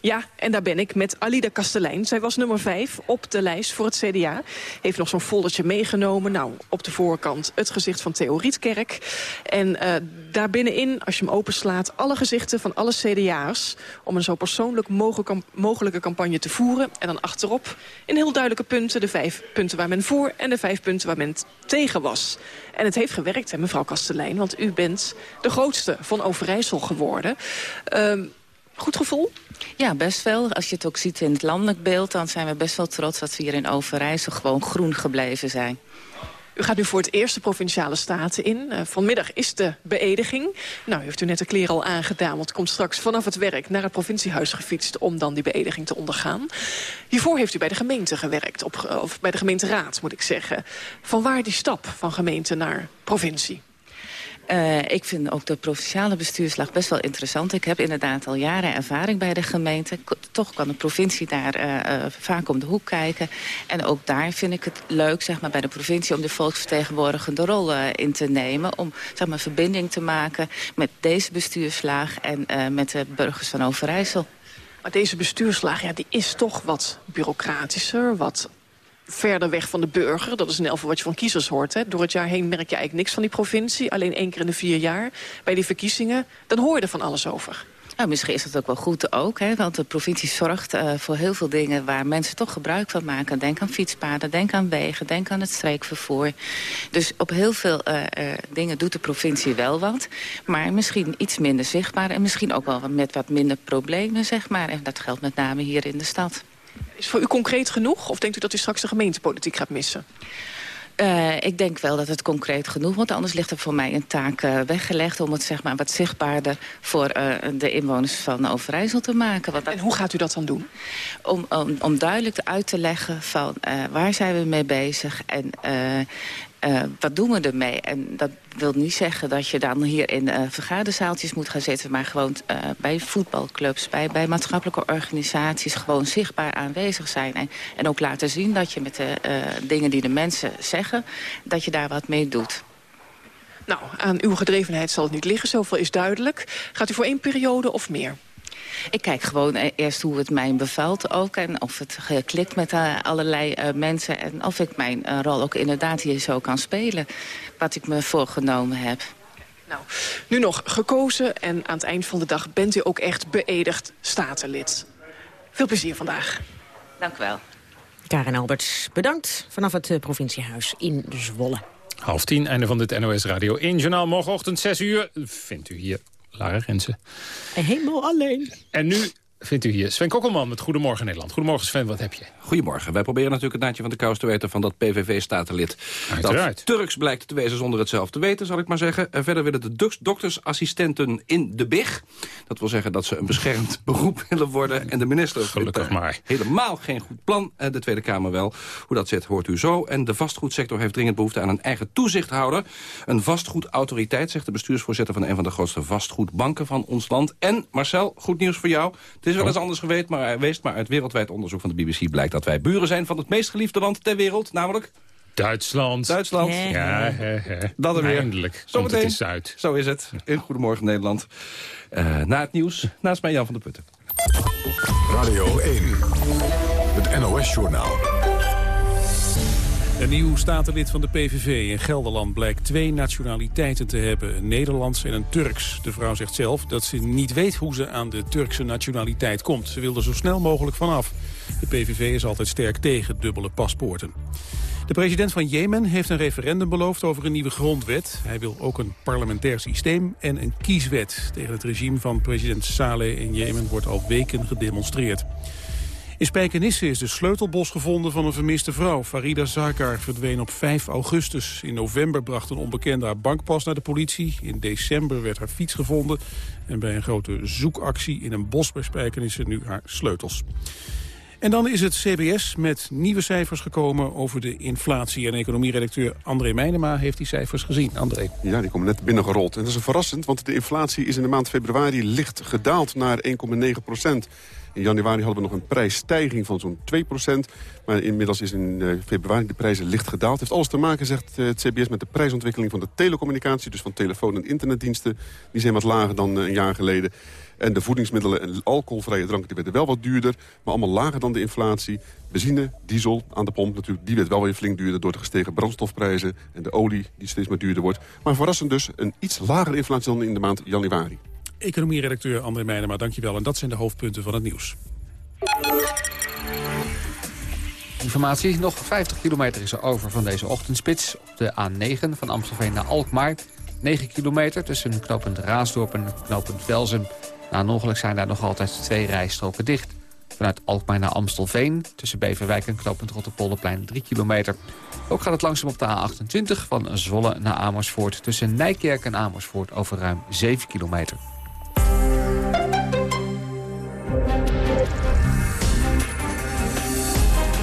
Ja, en daar ben ik met Alida Kastelein. Zij was nummer 5 op de lijst voor het CDA. Heeft nog zo'n foldertje meegenomen. Nou, op de voorkant het gezicht van Theo Rietkerk. En uh, daar binnenin, als je hem openslaat... alle gezichten van alle CDA's... om een zo persoonlijk mogelijke campagne te voeren. En dan achterop in heel duidelijke punten... de vijf punten waar men voor en de vijf punten waar men tegen was. En het heeft gewerkt, hè, mevrouw Kastelein. Want u bent de grootste van Overijssel geworden. Uh, Goed gevoel?
Ja, best wel. Als je het ook ziet in het landelijk beeld... dan zijn we best wel trots dat we hier in Overijssel gewoon groen gebleven zijn.
U gaat nu voor het eerste Provinciale Staten in. Uh, vanmiddag is de beëdiging. Nou, u heeft u net de kleren al aangedaan... want komt straks vanaf het werk naar het provinciehuis gefietst... om dan die beëdiging te ondergaan. Hiervoor heeft u bij de gemeente gewerkt, op, of bij de gemeenteraad moet ik zeggen. Van waar die stap van gemeente naar provincie?
Uh, ik vind ook de provinciale bestuurslag best wel interessant. Ik heb inderdaad al jaren ervaring bij de gemeente. Toch kan de provincie daar uh, uh, vaak om de hoek kijken. En ook daar vind ik het leuk zeg maar, bij de provincie... om de volksvertegenwoordigende rol in te nemen. Om zeg maar, verbinding te maken met deze bestuurslaag... en met de burgers van Overijssel.
Maar deze bestuurslaag ja, die is toch wat bureaucratischer, wat verder weg van de burger. Dat is in elk geval wat je van kiezers hoort. Hè. Door het jaar heen merk je eigenlijk niks van die provincie. Alleen één keer in de vier jaar bij die verkiezingen. Dan hoor je er van alles over.
Nou, misschien is dat ook wel goed ook, hè, want de provincie zorgt uh, voor heel veel dingen waar mensen toch gebruik van maken. Denk aan fietspaden, denk aan wegen, denk aan het streekvervoer. Dus op heel veel uh, uh, dingen doet de provincie wel wat, maar misschien iets minder zichtbaar en misschien ook wel met wat minder problemen, zeg maar. En dat geldt met name hier in de stad.
Is voor u concreet genoeg? Of denkt u dat u straks de gemeentepolitiek gaat missen?
Uh, ik denk wel dat het concreet genoeg wordt. Anders ligt er voor mij een taak uh, weggelegd... om het zeg maar, wat zichtbaarder voor uh, de inwoners van Overijssel te maken.
Want en hoe gaat u dat dan doen?
Om, om, om duidelijk uit te leggen van waar zijn we mee bezig... en uh, wat doen we ermee? En dat wil niet zeggen dat je dan hier in uh, vergaderzaaltjes moet gaan zitten... maar gewoon uh, bij voetbalclubs, bij, bij maatschappelijke organisaties... gewoon zichtbaar aanwezig zijn. En, en ook laten zien dat je met de dingen die de mensen zeggen... dat je daar wat mee doet.
Nou, aan uw gedrevenheid zal het niet liggen, zoveel is duidelijk. Gaat u voor één periode of meer?
Ik kijk gewoon e- eerst hoe het mij bevalt ook. En of het klikt met uh, allerlei uh, mensen. En of ik mijn uh, rol ook inderdaad hier zo kan spelen. Wat ik me voorgenomen heb.
Nou, nu nog gekozen en aan het eind van de dag bent u ook echt beëdigd statenlid. Veel plezier vandaag.
Dank u wel.
Karen Alberts, bedankt vanaf het provinciehuis in Zwolle.
Half tien, einde van dit NOS Radio 1 journaal. Morgenochtend 6 uur vindt u hier Lara Rensen.
Helemaal alleen.
En nu vindt u hier Sven Kokkelman met Goedemorgen Nederland. Goedemorgen Sven, wat heb je?
Goedemorgen. Wij proberen natuurlijk het naadje van de kous te weten van dat PVV-statenlid. Dat Turks blijkt te wezen zonder het zelf te weten, zal ik maar zeggen. En verder willen de doktersassistenten in de BIG. Dat wil zeggen dat ze een beschermd beroep willen worden. En de minister
Gelukkig maar.
helemaal geen goed plan. De Tweede Kamer wel. Hoe dat zit hoort u zo. En de vastgoedsector heeft dringend behoefte aan een eigen toezichthouder. Een vastgoedautoriteit, zegt de bestuursvoorzitter van een van de grootste vastgoedbanken van ons land. En Marcel, goed nieuws voor jou. Het is wel eens anders geweest, maar, geweest, maar uit wereldwijd onderzoek van de BBC blijkt dat wij buren zijn van het meest geliefde land ter wereld, namelijk...
Duitsland.
Duitsland.
Ja, he, he.
dat er weer.
Eindelijk
Zo
komt het eens uit.
Zo is het. In Goedemorgen Nederland. Uh, na het nieuws, naast mij Jan van der Putten.
Radio 1, het NOS-journaal.
Een nieuw statenlid van de PVV in Gelderland blijkt twee nationaliteiten te hebben. Een Nederlands en een Turks. De vrouw zegt zelf dat ze niet weet hoe ze aan de Turkse nationaliteit komt. Ze wil er zo snel mogelijk vanaf. De PVV is altijd sterk tegen dubbele paspoorten. De president van Jemen heeft een referendum beloofd over een nieuwe grondwet. Hij wil ook een parlementair systeem en een kieswet. Tegen het regime van president Saleh in Jemen wordt al weken gedemonstreerd. In Spijkenisse is de sleutelbos gevonden van een vermiste vrouw. Farida Zakar verdween op 5 augustus. In november bracht een onbekende haar bankpas naar de politie. In december werd haar fiets gevonden. En bij een grote zoekactie in een bos bij Spijkenisse nu haar sleutels. En dan is het CBS met nieuwe cijfers gekomen over de inflatie. En economieredacteur André Meijnema heeft die cijfers gezien. André.
Ja, die komen net binnengerold. En dat is verrassend, want de inflatie is in de maand februari licht gedaald naar 1,9 procent. In januari hadden we nog een prijsstijging van zo'n 2% Maar inmiddels is in uh, februari de prijzen licht gedaald. Het heeft alles te maken, zegt uh, het CBS, met de prijsontwikkeling van de telecommunicatie. Dus van telefoon- en internetdiensten. Die zijn wat lager dan uh, een jaar geleden. En de voedingsmiddelen en alcoholvrije dranken die werden wel wat duurder. Maar allemaal lager dan de inflatie. Benzine, diesel aan de pomp natuurlijk, die werd wel weer flink duurder... door de gestegen brandstofprijzen en de olie die steeds maar duurder wordt. Maar verrassend dus een iets lagere inflatie dan in de maand januari.
Economie-redacteur André Meijnema, dankjewel. En dat zijn de hoofdpunten van het nieuws.
Informatie, nog 50 kilometer is er over van deze ochtendspits. Op de A9 van Amstelveen naar Alkmaar. 9 kilometer tussen knooppunt Raasdorp en knooppunt Velzen. Na een ongeluk zijn daar nog altijd twee rijstroken dicht. Vanuit Alkmaar naar Amstelveen, tussen Beverwijk en knooppunt Rotterpolderplein 3 kilometer. Ook gaat het langzaam op de A28 van Zwolle naar Amersfoort... tussen Nijkerk en Amersfoort over ruim 7 kilometer.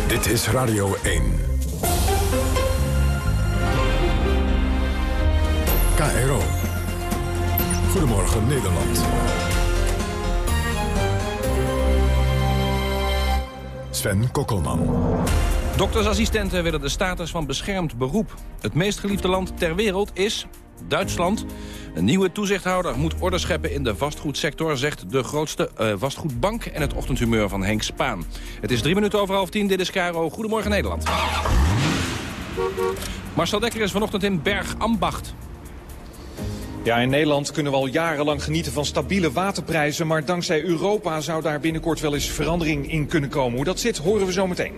Dit is Radio 1. KRO. Goedemorgen Nederland. Sven Kokkelman.
Doktersassistenten willen de status van beschermd beroep. Het meest geliefde land ter wereld is Duitsland. Een nieuwe toezichthouder moet orde scheppen in de vastgoedsector... zegt de grootste uh, vastgoedbank en het ochtendhumeur van Henk Spaan. Het is drie minuten over half tien. Dit is Caro. Goedemorgen Nederland. Marcel Dekker is vanochtend in Bergambacht.
Ja, in Nederland kunnen we al jarenlang genieten van stabiele waterprijzen... maar dankzij Europa zou daar binnenkort wel eens verandering in kunnen komen. Hoe dat zit, horen we zo meteen.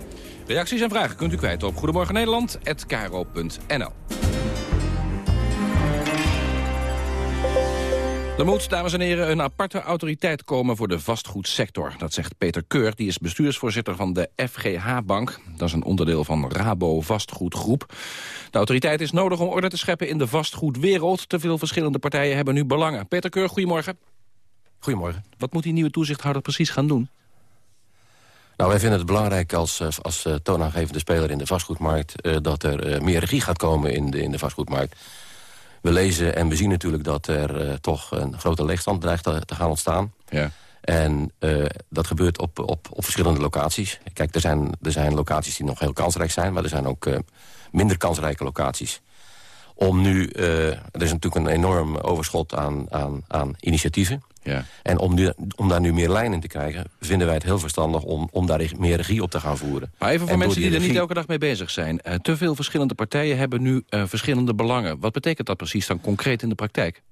Reacties en vragen kunt u kwijt op Goedemorgen Nederland@kro.nl. Er moet, dames en heren, een aparte autoriteit komen voor de vastgoedsector. Dat zegt Peter Keur, die is bestuursvoorzitter van de FGH-bank. Dat is een onderdeel van Rabo Vastgoedgroep. De autoriteit is nodig om orde te scheppen in de vastgoedwereld. Te veel verschillende partijen hebben nu belangen. Peter Keur, goedemorgen.
Goedemorgen.
Wat moet die nieuwe toezichthouder precies gaan doen?
Nou, wij vinden het belangrijk als, eh, als uh, toonaangevende speler in de vastgoedmarkt... Uh, dat er meer regie gaat komen in de, in de vastgoedmarkt. We lezen en we zien natuurlijk dat er toch een grote leegstand dreigt te, te gaan ontstaan.
Ja.
En dat gebeurt op, op, op verschillende locaties. Kijk, er zijn, er zijn locaties die nog heel kansrijk zijn... maar er zijn ook minder kansrijke locaties. Om nu, er is natuurlijk een enorm overschot aan, aan, aan initiatieven...
Ja.
En om, nu, om daar nu meer lijn in te krijgen... vinden wij het heel verstandig om, om daar meer regie op te gaan voeren.
Maar even voor mensen die, er niet elke dag mee bezig zijn. Uh, te veel verschillende partijen hebben nu uh, verschillende belangen. Wat betekent dat precies dan concreet in de praktijk?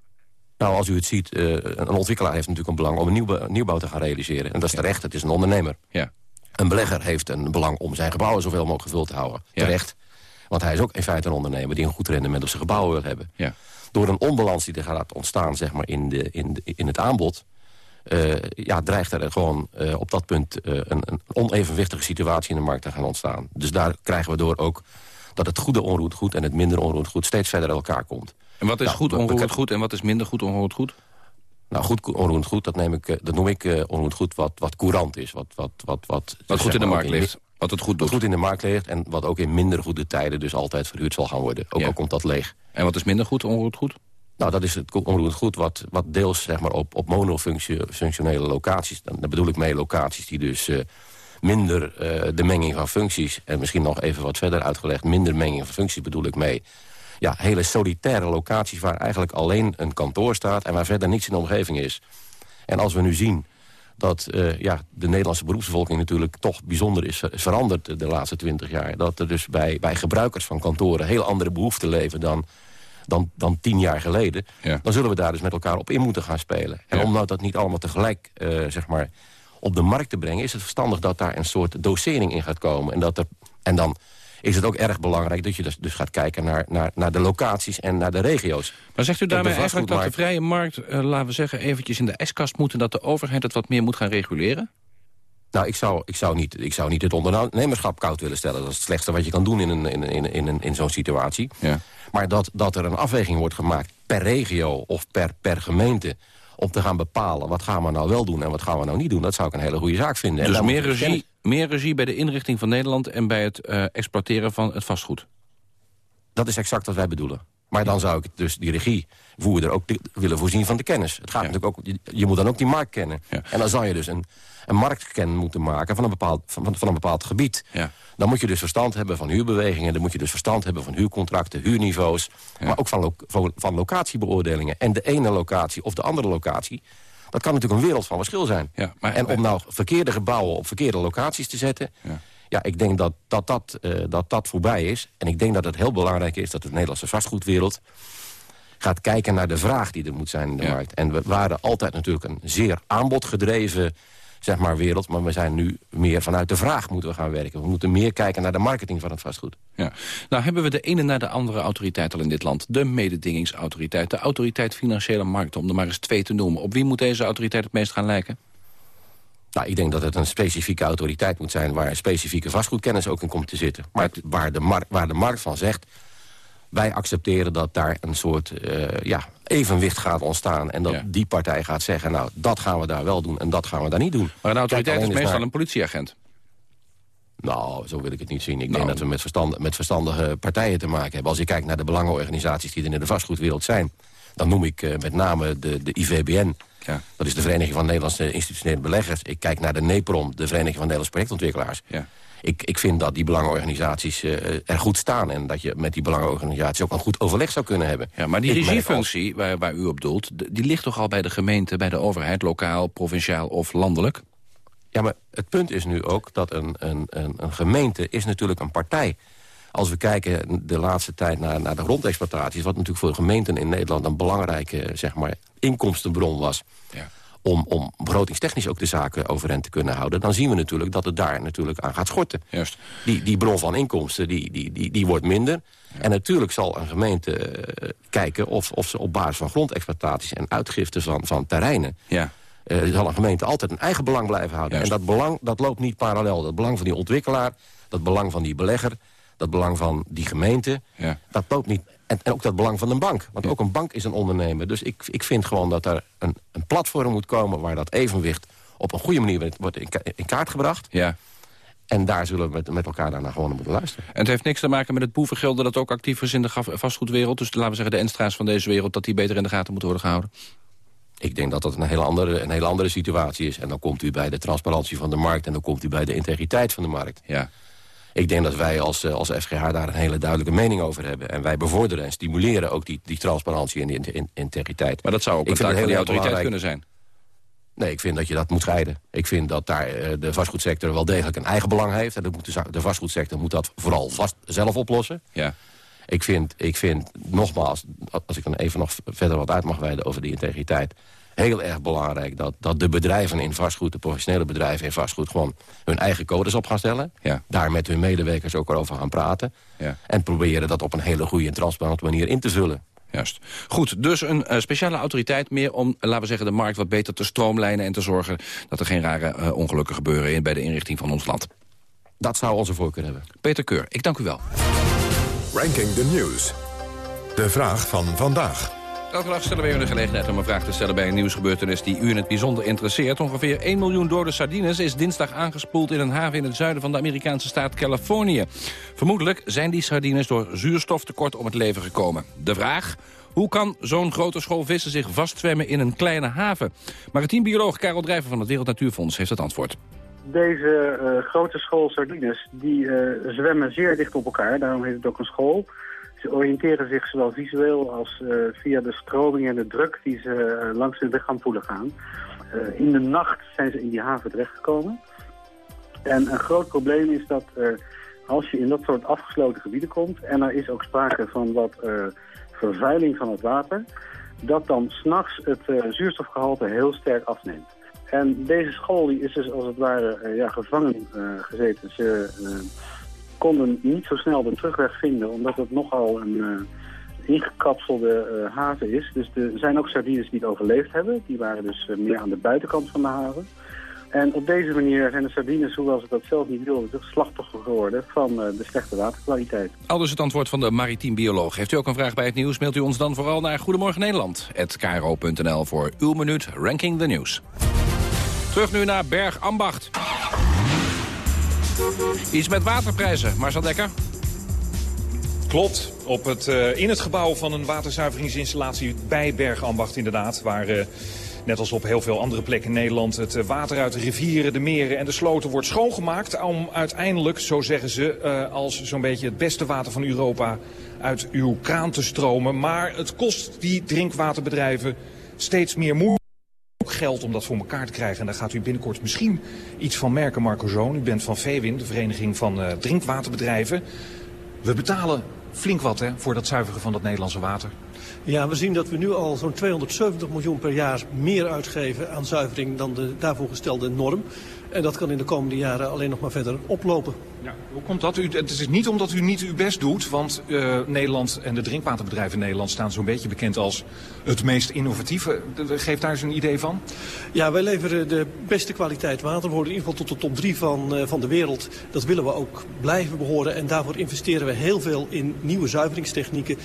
Nou, als u het ziet, uh, een ontwikkelaar heeft natuurlijk een belang... om een nieuwbouw, nieuwbouw te gaan realiseren. En dat is terecht, het is een ondernemer.
Ja.
Een belegger heeft een belang om zijn gebouwen zoveel mogelijk gevuld te houden.
Ja.
Terecht. Want hij is ook in feite een ondernemer die een goed rendement op zijn gebouwen wil hebben.
Ja.
Door een onbalans die er gaat ontstaan zeg maar, in, de, in, de, in het aanbod uh, ja, dreigt er gewoon uh, op dat punt uh, een, een, onevenwichtige situatie in de markt te gaan ontstaan. Dus daar krijgen we door ook dat het goede onroerend goed en het minder onroerend goed steeds verder uit elkaar komt.
En wat is nou, goed onroerend goed en wat is minder goed onroerend goed?
Nou, goed onroerend goed, dat, neem ik, dat noem ik onroerend goed wat, wat courant is. Wat, wat, wat, wat,
wat goed in de markt ligt. Wat het goed doet.
Wat goed in de markt ligt en wat ook in minder goede tijden dus altijd verhuurd zal gaan worden. Ook
ja.
al komt dat leeg.
En wat is minder goed onroerend goed?
Nou, dat is het onroerend goed wat, wat deels zeg maar, op, op monofunctionele locaties... Dan, daar bedoel ik mee locaties die dus uh, minder uh, de menging van functies... en misschien nog even wat verder uitgelegd... minder menging van functies bedoel ik mee... ja, hele solitaire locaties waar eigenlijk alleen een kantoor staat... en waar verder niets in de omgeving is. En als we nu zien dat uh, ja, de Nederlandse beroepsbevolking natuurlijk toch bijzonder is veranderd de laatste twintig jaar. Dat er dus bij, bij gebruikers van kantoren heel andere behoeften leven dan dan, dan tien jaar geleden...
Ja.
dan zullen we daar dus met elkaar op in moeten gaan spelen. En
Ja.
om nou dat niet allemaal tegelijk uh, zeg maar, op de markt te brengen... is het verstandig dat daar een soort dosering in gaat komen. En, dat er, en dan is het ook erg belangrijk dat je dus, dus gaat kijken naar, naar, naar de locaties en naar de regio's.
Maar zegt u daarmee eigenlijk dat de vrije markt, eh, laten we zeggen, eventjes in de ijskast moet... en dat de overheid het wat meer moet gaan reguleren?
Nou, ik zou, ik, zou niet, ik zou niet het ondernemerschap koud willen stellen. Dat is het slechtste wat je kan doen in, een, in, in, in, in, in zo'n situatie.
Ja.
Maar dat, dat er een afweging wordt gemaakt per regio of per, per gemeente... om te gaan bepalen wat gaan we nou wel doen en wat gaan we nou niet doen... dat zou ik een hele goede zaak vinden. En
Dus meer regie, meer regie bij de inrichting van Nederland... en bij het eh, exploiteren van het vastgoed?
Dat is exact wat wij bedoelen. Maar dan zou ik dus die regievoerder ook willen voorzien van de kennis. Het gaat natuurlijk ook, je, je moet dan ook die markt kennen. En dan zou je dus een, een marktken moeten maken van een bepaald, van, van een bepaald gebied.
Ja.
Dan moet je dus verstand hebben van huurbewegingen. Dan moet je dus verstand hebben van huurcontracten, huurniveaus. Maar ook van, lo- van, van locatiebeoordelingen. En de ene locatie of de andere locatie... dat kan natuurlijk een wereld van verschil zijn. en om nou verkeerde gebouwen op verkeerde locaties te zetten... Ja, ik denk dat dat, dat, eh, dat dat voorbij is. En ik denk dat het heel belangrijk is dat de Nederlandse vastgoedwereld gaat kijken naar de vraag die er moet zijn in de markt. En we waren altijd natuurlijk een zeer aanbodgedreven zeg maar, wereld. Maar we zijn nu meer vanuit de vraag moeten we gaan werken. We moeten meer kijken naar de marketing van het vastgoed.
Ja. Nou hebben we de ene na de andere autoriteit al in dit land. De mededingingsautoriteit, de autoriteit financiële markten... om er maar eens twee te noemen. Op wie moet deze autoriteit het meest gaan lijken?
Nou, ik denk dat het een specifieke autoriteit moet zijn... waar specifieke vastgoedkennis ook in komt te zitten. Maar het- waar, de waar de markt van zegt... wij accepteren dat daar een soort eh, ja, evenwicht gaat ontstaan... en dat die partij gaat zeggen... nou, dat gaan we daar wel doen en dat gaan we daar niet doen.
Maar een autoriteit
Kijk
is meestal
naar-
een politieagent.
Nou, zo wil ik het niet zien. Ik
Nou.
denk dat we met, verstand, met verstandige partijen te maken hebben. Als je kijkt naar de belangenorganisaties die er in de vastgoedwereld zijn... dan noem ik eh, met name de, de IVBN.
Ja.
Dat is de Vereniging van Nederlandse Institutionele Beleggers. Ik kijk naar de NEPROM, de Vereniging van Nederlandse Projectontwikkelaars.
Ja.
Ik, ik vind dat die belangenorganisaties eh, er goed staan... en dat je met die belangenorganisaties ook een goed overleg zou kunnen hebben.
Ja, maar die
Ik als-
regiefunctie waar, waar u op doelt... die ligt toch al bij de gemeente, bij de overheid... lokaal, provinciaal of landelijk?
Ja, maar het punt is nu ook dat een, een, een, een gemeente is natuurlijk een partij. Als we kijken de laatste tijd naar, naar de grondexploitaties... wat natuurlijk voor gemeenten in Nederland een belangrijke zeg maar, inkomstenbron was...
Ja.
Om, om begrotingstechnisch ook de zaken overeind te kunnen houden... dan zien we natuurlijk dat het daar natuurlijk aan gaat schorten.
Juist.
Die, die bron van inkomsten die, die, die, die wordt minder. En natuurlijk zal een gemeente eh, kijken of, of ze op basis van grondexploitaties... en uitgifte van, van terreinen...
Ja.
Eh, zal een gemeente altijd een eigen belang blijven houden.
Juist.
En dat belang dat loopt niet parallel. Dat belang van die ontwikkelaar, dat belang van die belegger... dat belang van die gemeente,
Ja.
dat loopt niet... En, en ook dat belang van een bank. Want ook een bank is een ondernemer. Dus ik, ik vind gewoon dat er een, een platform moet komen... waar dat evenwicht op een goede manier wordt in, in kaart gebracht.
Ja.
En daar zullen we met, met elkaar daarna gewoon naar moeten luisteren.
En het heeft niks te maken met het boevengilde dat ook actief is in de vastgoedwereld. Dus laten we zeggen de Enstra's van deze wereld... dat die beter in de gaten moeten worden gehouden.
Ik denk dat dat een hele, andere, een hele andere situatie is. En dan komt u bij de transparantie van de markt... en dan komt u bij de integriteit van de markt.
Ja.
Ik denk dat wij als, als FGH daar een hele duidelijke mening over hebben. En wij bevorderen en stimuleren ook die, die transparantie en die integriteit.
Maar dat zou ook een taak van die autoriteit kunnen zijn.
Nee, ik vind dat je dat moet scheiden. Ik vind dat daar uh, de vastgoedsector wel degelijk een eigen belang heeft. En moet de, de vastgoedsector moet dat vooral vast zelf oplossen.
Ja.
Ik vind, ik vind, nogmaals, als ik dan even nog verder wat uit mag wijden over die integriteit... heel erg belangrijk dat, dat de bedrijven in vastgoed, de professionele bedrijven in vastgoed... gewoon hun eigen codes op gaan stellen.
Ja.
Daar met hun medewerkers ook over gaan praten.
Ja.
En proberen dat op een hele goede en transparante manier in te vullen.
Juist. Goed, dus een uh, speciale autoriteit meer om, laten we zeggen, de markt wat beter te stroomlijnen... en te zorgen dat er geen rare uh, ongelukken gebeuren in, bij de inrichting van ons land.
Dat zou onze voorkeur hebben.
Peter Keur, ik dank u wel.
Ranking the News. De vraag van vandaag.
Elke dag stellen wij u de gelegenheid om een vraag te stellen bij een nieuwsgebeurtenis die u in het bijzonder interesseert. Ongeveer 1 miljoen dode sardines is dinsdag aangespoeld in een haven in het zuiden van de Amerikaanse staat Californië. Vermoedelijk zijn die sardines door zuurstoftekort om het leven gekomen. De vraag, hoe kan zo'n grote school vissen zich vastzwemmen in een kleine haven? Maritiem bioloog Karel Drijver van het Wereld Natuurfonds heeft het antwoord.
Deze uh, grote school sardines die uh, zwemmen zeer dicht op elkaar, daarom heet het ook een school. Ze oriënteren zich zowel visueel als uh, via de stroming en de druk die ze langs hun lichaam voelen gaan. in de nacht zijn ze in die haven terechtgekomen. En een groot probleem is dat als je in dat soort afgesloten gebieden komt... en er is ook sprake van wat vervuiling van het water... dat dan s'nachts het zuurstofgehalte heel sterk afneemt. En deze school die is dus als het ware ja, gevangen gezeten. Ze konden niet zo snel de terugweg vinden, omdat het nogal een ingekapselde haven is. Dus er zijn ook sardines die het overleefd hebben. Die waren dus meer aan de buitenkant van de haven. En op deze manier zijn de sardines, hoewel ze dat zelf niet wilden, toch slachtoffer geworden van de slechte waterkwaliteit.
Al dus het antwoord van de maritiem bioloog. Heeft u ook een vraag bij het nieuws, mailt u ons dan vooral naar Goedemorgen Nederland. voor uw minuut Ranking the News. Terug nu naar Bergambacht. Iets met waterprijzen, Marcel Dekker.
Klopt, op het, uh, in het gebouw van een waterzuiveringsinstallatie bij Bergambacht inderdaad... waar uh, net als op heel veel andere plekken in Nederland... het water uit de rivieren, de meren en de sloten wordt schoongemaakt... om uiteindelijk, zo zeggen ze, als zo'n beetje het beste water van Europa... uit uw kraan te stromen. Maar het kost die drinkwaterbedrijven steeds meer moeite geld om dat voor elkaar te krijgen. En daar gaat u binnenkort misschien iets van merken, Marco Zoon. U bent van VWIN, de Vereniging van uh, Drinkwaterbedrijven. We betalen flink wat hè, voor dat zuiveren van dat Nederlandse water.
Ja, we zien dat we nu al zo'n 270 miljoen per jaar meer uitgeven aan zuivering dan de daarvoor gestelde norm. En dat kan in de komende jaren alleen nog maar verder oplopen.
Ja, hoe komt dat? Het is niet omdat u niet uw best doet, want uh, Nederland en de drinkwaterbedrijven in Nederland staan zo'n beetje bekend als het meest innovatieve. Geeft daar eens een idee van?
Ja, wij leveren de beste kwaliteit water. We horen in ieder geval tot de top 3 van, uh, van de wereld. Dat willen we ook blijven behoren en daarvoor investeren we heel veel in nieuwe zuiveringstechnieken.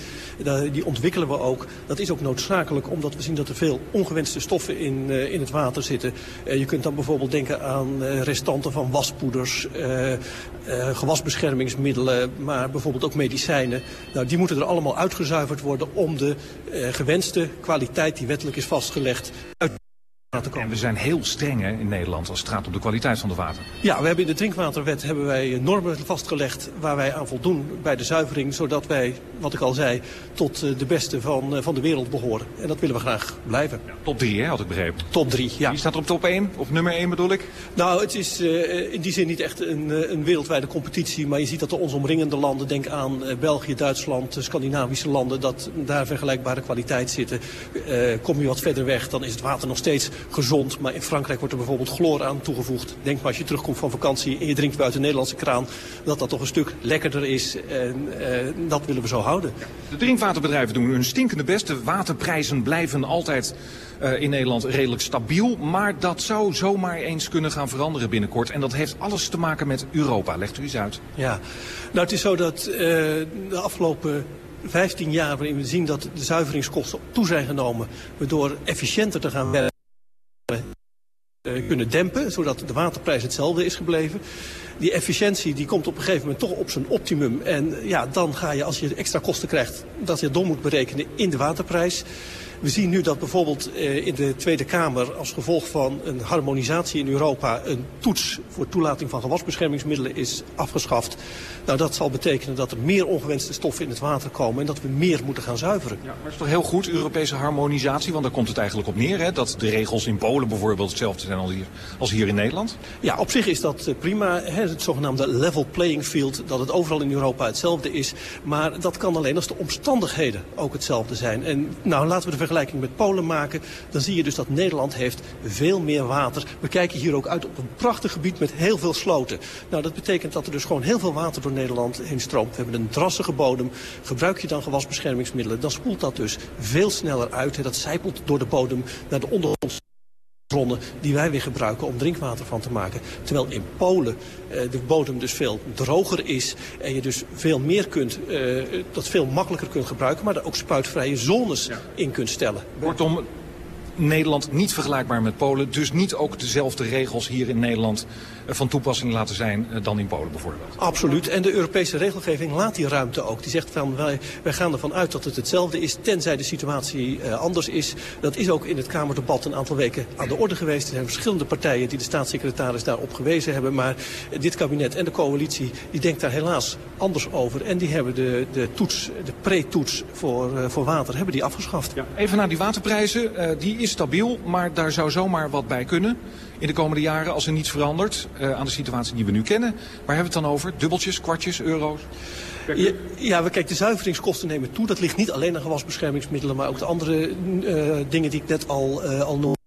Die ontwikkelen we ook. Dat is ook noodzakelijk omdat we zien dat er veel ongewenste stoffen in, in het water zitten. je kunt dan bijvoorbeeld denken aan restanten van waspoeders, uh, gewasbeschermingsmiddelen, maar bijvoorbeeld ook medicijnen. Nou, die moeten er allemaal uitgezuiverd worden om de uh, gewenste kwaliteit die wettelijk is vastgelegd uit
en we zijn heel streng hè, in Nederland als het gaat om de kwaliteit van het water.
Ja, we hebben in de drinkwaterwet hebben wij normen vastgelegd waar wij aan voldoen bij de zuivering. Zodat wij, wat ik al zei, tot de beste van, van de wereld behoren. En dat willen we graag blijven.
Ja, top 3 had ik begrepen.
Top 3, ja.
Wie staat er op top 1? Of nummer 1 bedoel ik?
Nou, het is uh, in die zin niet echt een, een wereldwijde competitie. Maar je ziet dat de ons omringende landen, denk aan België, Duitsland, Scandinavische landen, dat daar vergelijkbare kwaliteit zitten. Uh, kom je wat verder weg, dan is het water nog steeds gezond. Maar in Frankrijk wordt er bijvoorbeeld chloor aan toegevoegd. Denk maar als je terugkomt van vakantie en je drinkt uit een Nederlandse kraan... dat dat toch een stuk lekkerder is. En uh, dat willen we zo houden.
De drinkwaterbedrijven doen hun stinkende best. De waterprijzen blijven altijd uh, in Nederland redelijk stabiel. Maar dat zou zomaar eens kunnen gaan veranderen binnenkort. En dat heeft alles te maken met Europa. Legt u eens uit.
Ja, nou het is zo dat uh, de afgelopen 15 jaar waarin we zien dat de zuiveringskosten toe zijn genomen... waardoor efficiënter te gaan werken kunnen dempen, zodat de waterprijs hetzelfde is gebleven. Die efficiëntie die komt op een gegeven moment toch op zijn optimum. En ja, dan ga je, als je extra kosten krijgt, dat je door moet berekenen in de waterprijs. We zien nu dat bijvoorbeeld eh, in de Tweede Kamer als gevolg van een harmonisatie in Europa een toets voor toelating van gewasbeschermingsmiddelen is afgeschaft. Nou, dat zal betekenen dat er meer ongewenste stoffen in het water komen en dat we meer moeten gaan zuiveren.
Ja, maar het is toch heel goed, Europese harmonisatie, want daar komt het eigenlijk op neer, hè? dat de regels in Polen bijvoorbeeld hetzelfde zijn als hier, als hier in Nederland?
Ja, op zich is dat eh, prima, hè, het zogenaamde level playing field, dat het overal in Europa hetzelfde is. Maar dat kan alleen als de omstandigheden ook hetzelfde zijn. En nou, laten we de vergelijking met Polen maken, dan zie je dus dat Nederland heeft veel meer water. We kijken hier ook uit op een prachtig gebied met heel veel sloten. Nou, dat betekent dat er dus gewoon heel veel water door Nederland heen stroomt. We hebben een drassige bodem. Gebruik je dan gewasbeschermingsmiddelen, dan spoelt dat dus veel sneller uit. Dat zijpelt door de bodem naar de ondergrondse bronnen die wij weer gebruiken om drinkwater van te maken. Terwijl in Polen eh, de bodem dus veel droger is en je dus veel meer kunt, eh, dat veel makkelijker kunt gebruiken, maar er ook spuitvrije zones in kunt stellen.
Kortom, Nederland niet vergelijkbaar met Polen. Dus niet ook dezelfde regels hier in Nederland eh, van toepassing laten zijn eh, dan in Polen bijvoorbeeld.
Absoluut. En de Europese regelgeving laat die ruimte ook. Die zegt van wij, wij gaan ervan uit dat het hetzelfde is tenzij de situatie uh, anders is. Dat is ook in het Kamerdebat een aantal weken aan de orde geweest. Er zijn verschillende partijen die de staatssecretaris daarop gewezen hebben. Maar dit kabinet en de coalitie die denkt daar helaas anders over. En die hebben de, de toets, de pre-toets voor, voor water, hebben die afgeschaft.
Ja. Even naar die waterprijzen. Die is stabiel, maar daar zou zomaar wat bij kunnen in de komende jaren als er niets verandert uh, aan de situatie die we nu kennen. Waar hebben we het dan over? Dubbeltjes, kwartjes, euro's?
Ja, we kijken, de zuiveringskosten nemen toe. Dat ligt niet alleen aan gewasbeschermingsmiddelen, maar ook de andere uh, dingen die ik net al, uh, al noemde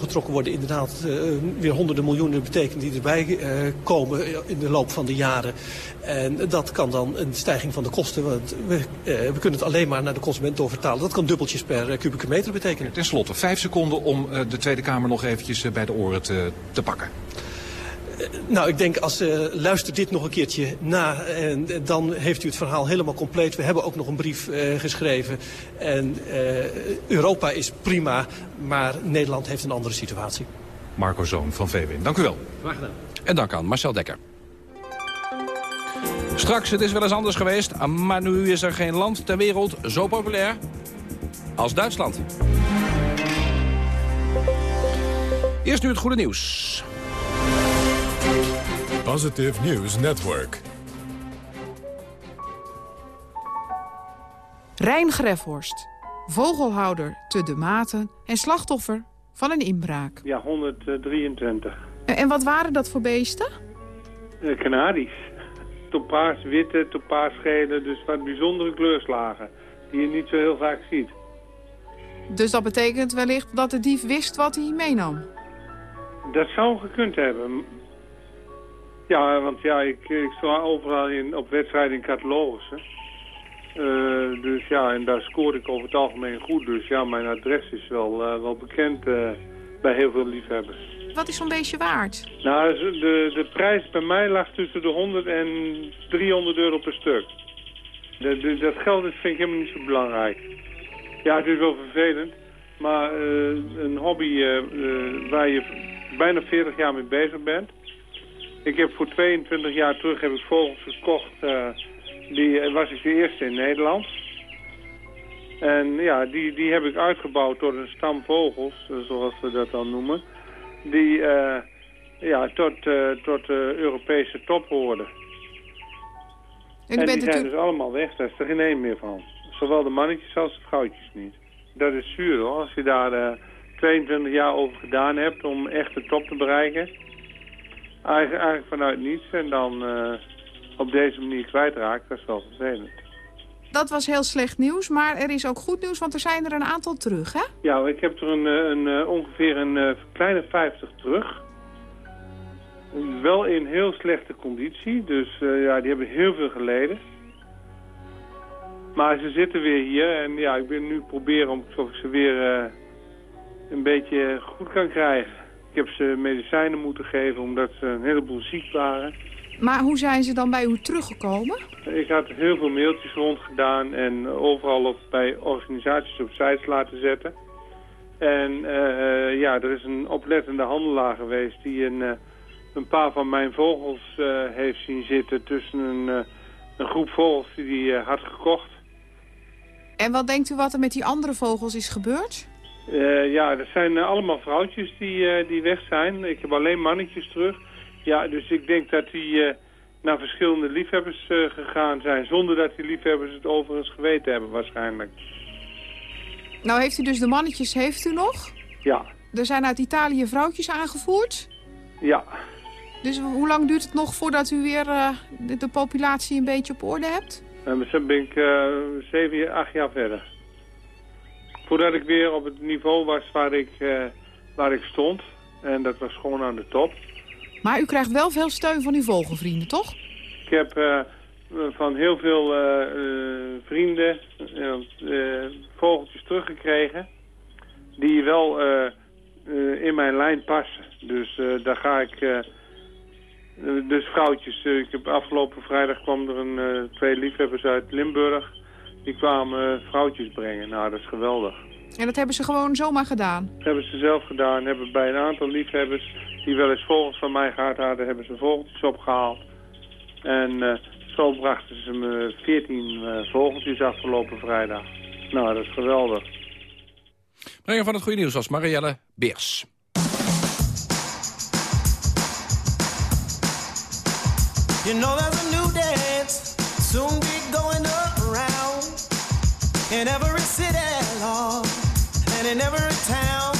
getrokken worden inderdaad uh, weer honderden miljoenen betekent die erbij uh, komen in de loop van de jaren. En dat kan dan een stijging van de kosten, want we, uh, we kunnen het alleen maar naar de consument doorvertalen. Dat kan dubbeltjes per kubieke meter betekenen.
Ten slotte, vijf seconden om de Tweede Kamer nog eventjes bij de oren te, te pakken.
Nou, ik denk als uh, luister dit nog een keertje na en dan heeft u het verhaal helemaal compleet. We hebben ook nog een brief uh, geschreven en Europa is prima, maar Nederland heeft een andere situatie.
Marco Zoon van VWN, dank u wel.
Graag gedaan.
En dank aan Marcel Dekker. Straks, het is wel eens anders geweest, maar nu is er geen land ter wereld zo populair als Duitsland. Eerst nu het goede nieuws.
Positive News Network.
Rijn Grefhorst, vogelhouder te De Maten en slachtoffer van een inbraak.
Ja, 123.
En, wat waren dat voor beesten?
Uh, Canaries. Topaas witte, topaas gele, dus wat bijzondere kleurslagen. Die je niet zo heel vaak ziet.
Dus dat betekent wellicht dat de dief wist wat hij meenam?
Dat zou gekund hebben. Ja, want ja, ik, ik sta overal in, op wedstrijden in catalogus. Uh, dus ja, en daar scoor ik over het algemeen goed. Dus ja, mijn adres is wel, uh, wel bekend uh, bij heel veel liefhebbers.
Wat is zo'n beestje waard?
Nou, de, de prijs bij mij lag tussen de 100 en 300 euro per stuk. De, de, dat geld is, vind ik helemaal niet zo belangrijk. Ja, het is wel vervelend. Maar een hobby waar je bijna 40 jaar mee bezig bent... Ik heb voor 22 jaar terug heb ik vogels gekocht. Uh, die was ik de eerste in Nederland. En ja, die, die heb ik uitgebouwd tot een stam vogels, zoals we dat dan noemen. Die uh, ja, tot, uh, tot de Europese top hoorden. En, en die zijn dus allemaal weg, daar is er geen één meer van. Zowel de mannetjes als de vrouwtjes niet. Dat is zuur hoor, als je daar 22 jaar over gedaan hebt om echt de top te bereiken... Eigenlijk, eigenlijk vanuit niets en dan uh, op deze manier kwijtraakt, dat is wel vervelend.
Dat was heel slecht nieuws, maar er is ook goed nieuws, want er zijn er een aantal terug, hè?
Ja, ik heb er een, een, een ongeveer een kleine 50 terug. Wel in heel slechte conditie, dus uh, ja, die hebben heel veel geleden. Maar ze zitten weer hier en ja, ik ben nu proberen om of ik ze weer een beetje goed kan krijgen. Ik heb ze medicijnen moeten geven omdat ze een heleboel ziek waren.
Maar hoe zijn ze dan bij u teruggekomen?
Ik had heel veel mailtjes rondgedaan en overal op, bij organisaties op sites laten zetten. En ja, er is een oplettende handelaar geweest die een, een paar van mijn vogels heeft zien zitten tussen een, een groep vogels die hij had gekocht.
En wat denkt u wat er met die andere vogels is gebeurd?
Ja, er zijn allemaal vrouwtjes die, die weg zijn. Ik heb alleen mannetjes terug. Ja, dus ik denk dat die naar verschillende liefhebbers gegaan zijn... zonder dat die liefhebbers het overigens geweten hebben waarschijnlijk.
Nou heeft u dus de mannetjes, heeft u nog?
Ja.
Er zijn uit Italië vrouwtjes aangevoerd?
Ja.
Dus hoe lang duurt het nog voordat u weer uh, de, de, populatie een beetje op orde hebt?
Dan ben ik zeven, acht jaar verder. Voordat ik weer op het niveau was waar ik, waar ik stond. En dat was gewoon aan de top.
Maar u krijgt wel veel steun van uw vogelvrienden, toch?
Ik heb uh, van heel veel uh, vrienden vogeltjes teruggekregen. Die wel in mijn lijn passen. Dus daar ga ik... dus vrouwtjes. ik heb afgelopen vrijdag kwam er een, twee liefhebbers uit Limburg. Die kwamen vrouwtjes brengen. Nou, dat is geweldig.
En dat hebben ze gewoon zomaar gedaan?
Dat hebben ze zelf gedaan. Hebben bij een aantal liefhebbers die wel eens vogels van mij gehad hadden, hebben ze vogeltjes opgehaald. En uh, zo brachten ze me 14 uh, vogeltjes afgelopen vrijdag. Nou, dat is geweldig.
Brengen van het goede nieuws als Marielle Beers. You know there's a new dance, soon be in every city, Lord, and in every town.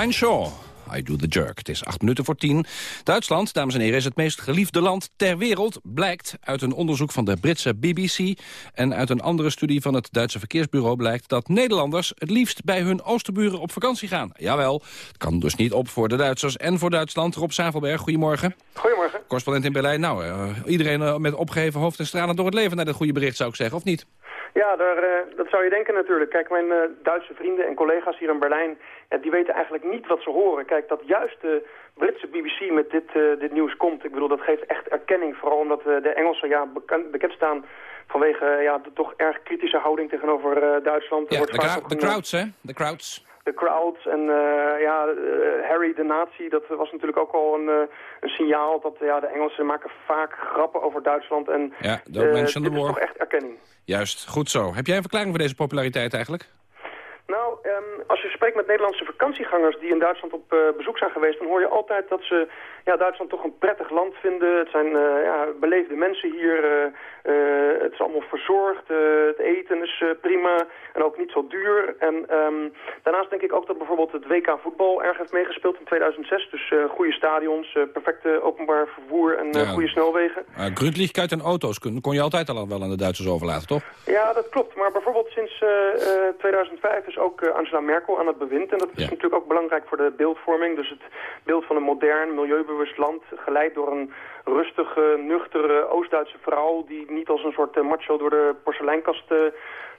Ryan Shaw. I do the jerk. Het is acht minuten voor tien. Duitsland, dames en heren, is het meest geliefde land ter wereld... blijkt uit een onderzoek van de Britse BBC... en uit een andere studie van het Duitse Verkeersbureau... blijkt dat Nederlanders het liefst bij hun oosterburen op vakantie gaan. Jawel, het kan dus niet op voor de Duitsers en voor Duitsland. Rob Zavelberg, goedemorgen.
Goedemorgen.
Correspondent in Berlijn. Nou, uh, iedereen uh, met opgeheven hoofd en stralen door het leven... naar dit goede bericht, zou ik zeggen, of niet?
Ja, daar, uh, dat zou je denken natuurlijk. Kijk, mijn Duitse vrienden en collega's hier in Berlijn ja, die weten eigenlijk niet wat ze horen. Kijk, dat juist de Britse BBC met dit, uh, dit nieuws komt, ik bedoel, dat geeft echt erkenning. Vooral omdat de Engelsen ja, bekend, bekend staan vanwege ja, de toch erg kritische houding tegenover Duitsland.
Ja, de crowds, hè? De crowds.
De crowds en ja, Harry de nazi, dat was natuurlijk ook al een, een signaal dat ja, de Engelsen maken vaak grappen over Duitsland. En
ja, don't mention the war.
is toch echt erkenning.
Juist, goed zo. Heb jij een verklaring voor deze populariteit eigenlijk?
Nou, um, als je spreekt met Nederlandse vakantiegangers die in Duitsland op uh, bezoek zijn geweest... dan hoor je altijd dat ze ja, Duitsland toch een prettig land vinden. Het zijn uh, ja, beleefde mensen hier. Uh, het is allemaal verzorgd. het eten is prima en ook niet zo duur. En um, daarnaast denk ik ook dat bijvoorbeeld het WK voetbal erg heeft meegespeeld in 2006. Dus goede stadions, perfecte openbaar vervoer en ja. goede snelwegen.
Uh, Gründlichkeit en auto's kon, kon je altijd al wel aan de Duitsers overlaten, toch?
Ja, dat klopt. Maar bijvoorbeeld sinds 2005 is ook Angela Merkel aan het bewind. En dat is ja. natuurlijk ook belangrijk voor de beeldvorming. Dus het beeld van een modern, land, geleid door een rustige, nuchtere Oost-Duitse vrouw... die niet als een soort macho door de porseleinkast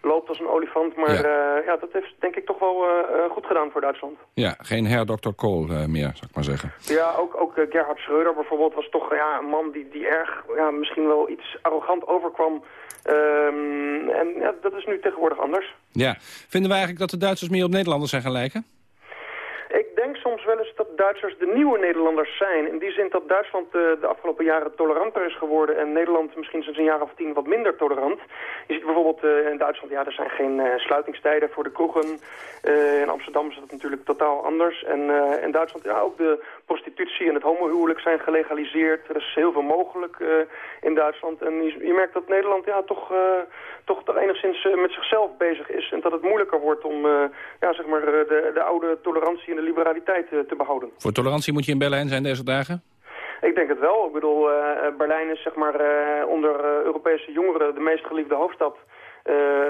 loopt als een olifant. Maar ja. ja. dat heeft denk ik toch wel goed gedaan voor Duitsland.
Ja, geen her Dr. Kool meer, zou ik maar zeggen.
Ja, ook, ook Gerhard Schreuder bijvoorbeeld was toch ja, een man die, die erg ja, misschien wel iets arrogant overkwam... Um, en ja, dat is nu tegenwoordig anders.
Ja. Vinden wij eigenlijk dat de Duitsers meer op Nederlanders zijn gaan lijken?
Ik denk soms wel eens dat Duitsers de nieuwe Nederlanders zijn. In die zin dat Duitsland uh, de afgelopen jaren toleranter is geworden... en Nederland misschien sinds een jaar of tien wat minder tolerant. Je ziet bijvoorbeeld uh, in Duitsland, ja, er zijn geen uh, sluitingstijden voor de kroegen. in Amsterdam is dat natuurlijk totaal anders. En in Duitsland, ja, ook de prostitutie en het homohuwelijk zijn gelegaliseerd. Er is heel veel mogelijk in Duitsland. En je, je, merkt dat Nederland ja, toch, toch, toch enigszins met zichzelf bezig is. En dat het moeilijker wordt om ja, zeg maar, de, de oude tolerantie en de liberaliteit te behouden.
Voor tolerantie moet je in Berlijn zijn deze dagen?
Ik denk het wel. Ik bedoel, uh, Berlijn is zeg maar uh, onder Europese jongeren de meest geliefde hoofdstad.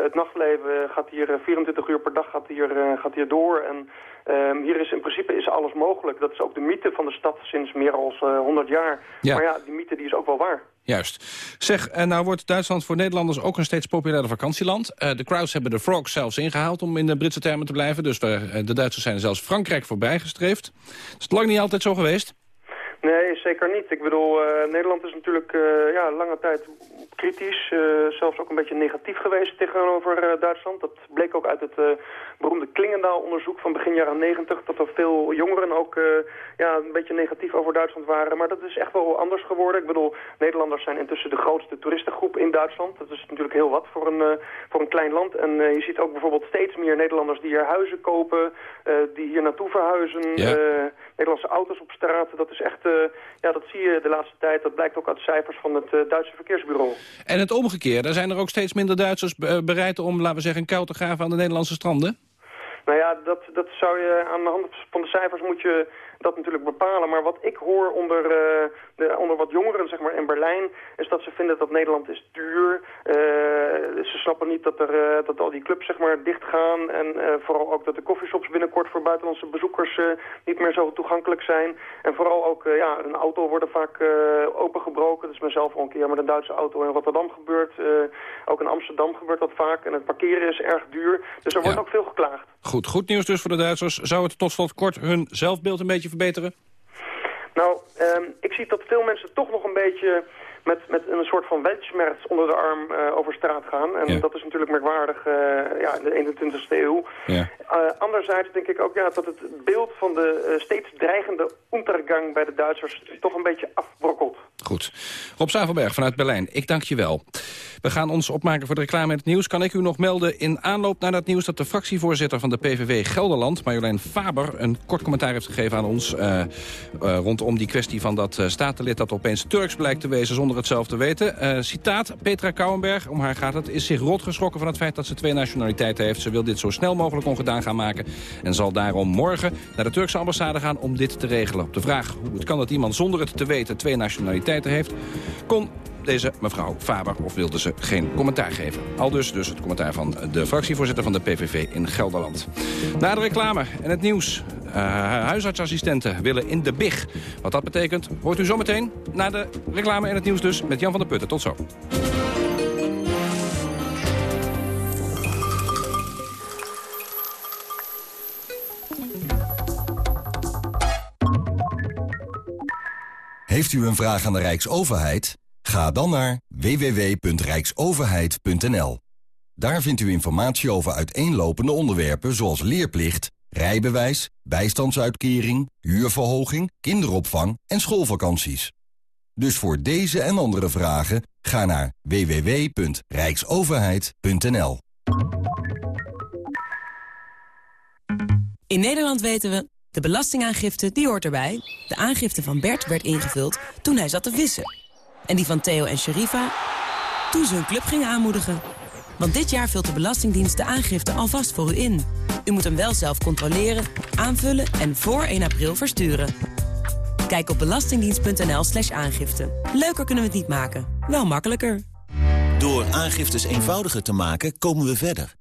het nachtleven gaat hier 24 uur per dag gaat hier, gaat hier door. En ehm, hier is in principe is alles mogelijk. Dat is ook de mythe van de stad sinds meer dan 100 jaar. Ja. Maar ja, die mythe die is ook wel waar.
Juist. Zeg, nou wordt Duitsland voor Nederlanders ook een steeds populairder vakantieland. de crowds hebben de frogs zelfs ingehaald om in de Britse termen te blijven. Dus we, de Duitsers zijn zelfs Frankrijk voorbij gestreefd. Is het lang niet altijd zo geweest?
Nee, zeker niet. Ik bedoel, Nederland is natuurlijk ja, lange tijd kritisch, uh, zelfs ook een beetje negatief geweest tegenover Duitsland. Dat bleek ook uit het beroemde Klingendaal-onderzoek van begin jaren 90, dat er veel jongeren ook ja, een beetje negatief over Duitsland waren. Maar dat is echt wel anders geworden. Ik bedoel, Nederlanders zijn intussen de grootste toeristengroep in Duitsland. Dat is natuurlijk heel wat voor een, voor een klein land. En je ziet ook bijvoorbeeld steeds meer Nederlanders die hier huizen kopen, die hier naartoe verhuizen. Ja. Nederlandse auto's op straat, dat is echt eh, ja, dat zie je de laatste tijd. Dat blijkt ook uit de cijfers van het eh, Duitse verkeersbureau.
En het omgekeerde, zijn er ook steeds minder Duitsers eh, bereid om, laten we zeggen, een kou te graven aan de Nederlandse stranden?
Nou ja, dat, dat zou je aan de hand van de cijfers moet je dat natuurlijk bepalen. Maar wat ik hoor onder, uh, de, onder wat jongeren zeg maar, in Berlijn... is dat ze vinden dat Nederland is duur. Uh, ze snappen niet dat, er, uh, dat al die clubs zeg maar, dicht gaan. En vooral ook dat de coffeeshops binnenkort voor buitenlandse bezoekers... niet meer zo toegankelijk zijn. En vooral ook ja, een auto worden vaak opengebroken. Dat is mezelf al een keer met een Duitse auto in Rotterdam gebeurd. ook in Amsterdam gebeurt dat vaak. En het parkeren is erg duur. Dus er wordt ook veel geklaagd.
Goed, goed nieuws dus voor de Duitsers. Zou het tot slot kort hun zelfbeeld een beetje verbeteren?
Nou, um, ik zie dat veel mensen toch nog een beetje met, met een soort van weltschmerz onder de arm uh, over straat gaan. En dat is natuurlijk merkwaardig uh, ja, in de 21ste eeuw. Ja. Uh, anderzijds denk ik ook ja, dat het beeld van de steeds dreigende untergang bij de Duitsers toch een beetje afbrokkelt.
Goed. Rob Zavelberg vanuit Berlijn, ik dank je wel. We gaan ons opmaken voor de reclame in het nieuws. Kan ik u nog melden in aanloop naar dat nieuws... dat de fractievoorzitter van de PVV Gelderland, Marjolein Faber... een kort commentaar heeft gegeven aan ons... Rondom die kwestie van dat statenlid dat opeens Turks blijkt te wezen... zonder het zelf te weten. citaat, Petra Kouwenberg, om haar gaat het... is zich rot geschrokken van het feit dat ze twee nationaliteiten heeft. Ze wil dit zo snel mogelijk ongedaan gaan maken... en zal daarom morgen naar de Turkse ambassade gaan om dit te regelen. Op de vraag hoe het kan dat iemand zonder het te weten twee nationaliteiten heeft... kon deze mevrouw Faber of wilde ze geen commentaar geven. Al dus, dus het commentaar van de fractievoorzitter van de PVV in Gelderland. Na de reclame en het nieuws. Uh, huisartsassistenten willen in de BIG. Wat dat betekent, hoort u zometeen na de reclame en het nieuws dus met Jan van der Putten. Tot zo.
Heeft u een vraag aan de Rijksoverheid? Ga dan naar www.rijksoverheid.nl. Daar vindt u informatie over uiteenlopende onderwerpen zoals leerplicht, rijbewijs, bijstandsuitkering, huurverhoging, kinderopvang en schoolvakanties. Dus voor deze en andere vragen ga naar www.rijksoverheid.nl.
In Nederland weten we, de belastingaangifte die hoort erbij. De aangifte van Bert werd ingevuld toen hij zat te vissen. En die van Theo en Sherifa toen ze hun club gingen aanmoedigen. Want dit jaar vult de Belastingdienst de aangifte alvast voor u in. U moet hem wel zelf controleren, aanvullen en voor 1 april versturen. Kijk op belastingdienst.nl slash aangifte. Leuker kunnen we het niet maken, wel makkelijker.
Door aangiftes eenvoudiger te maken, komen we verder.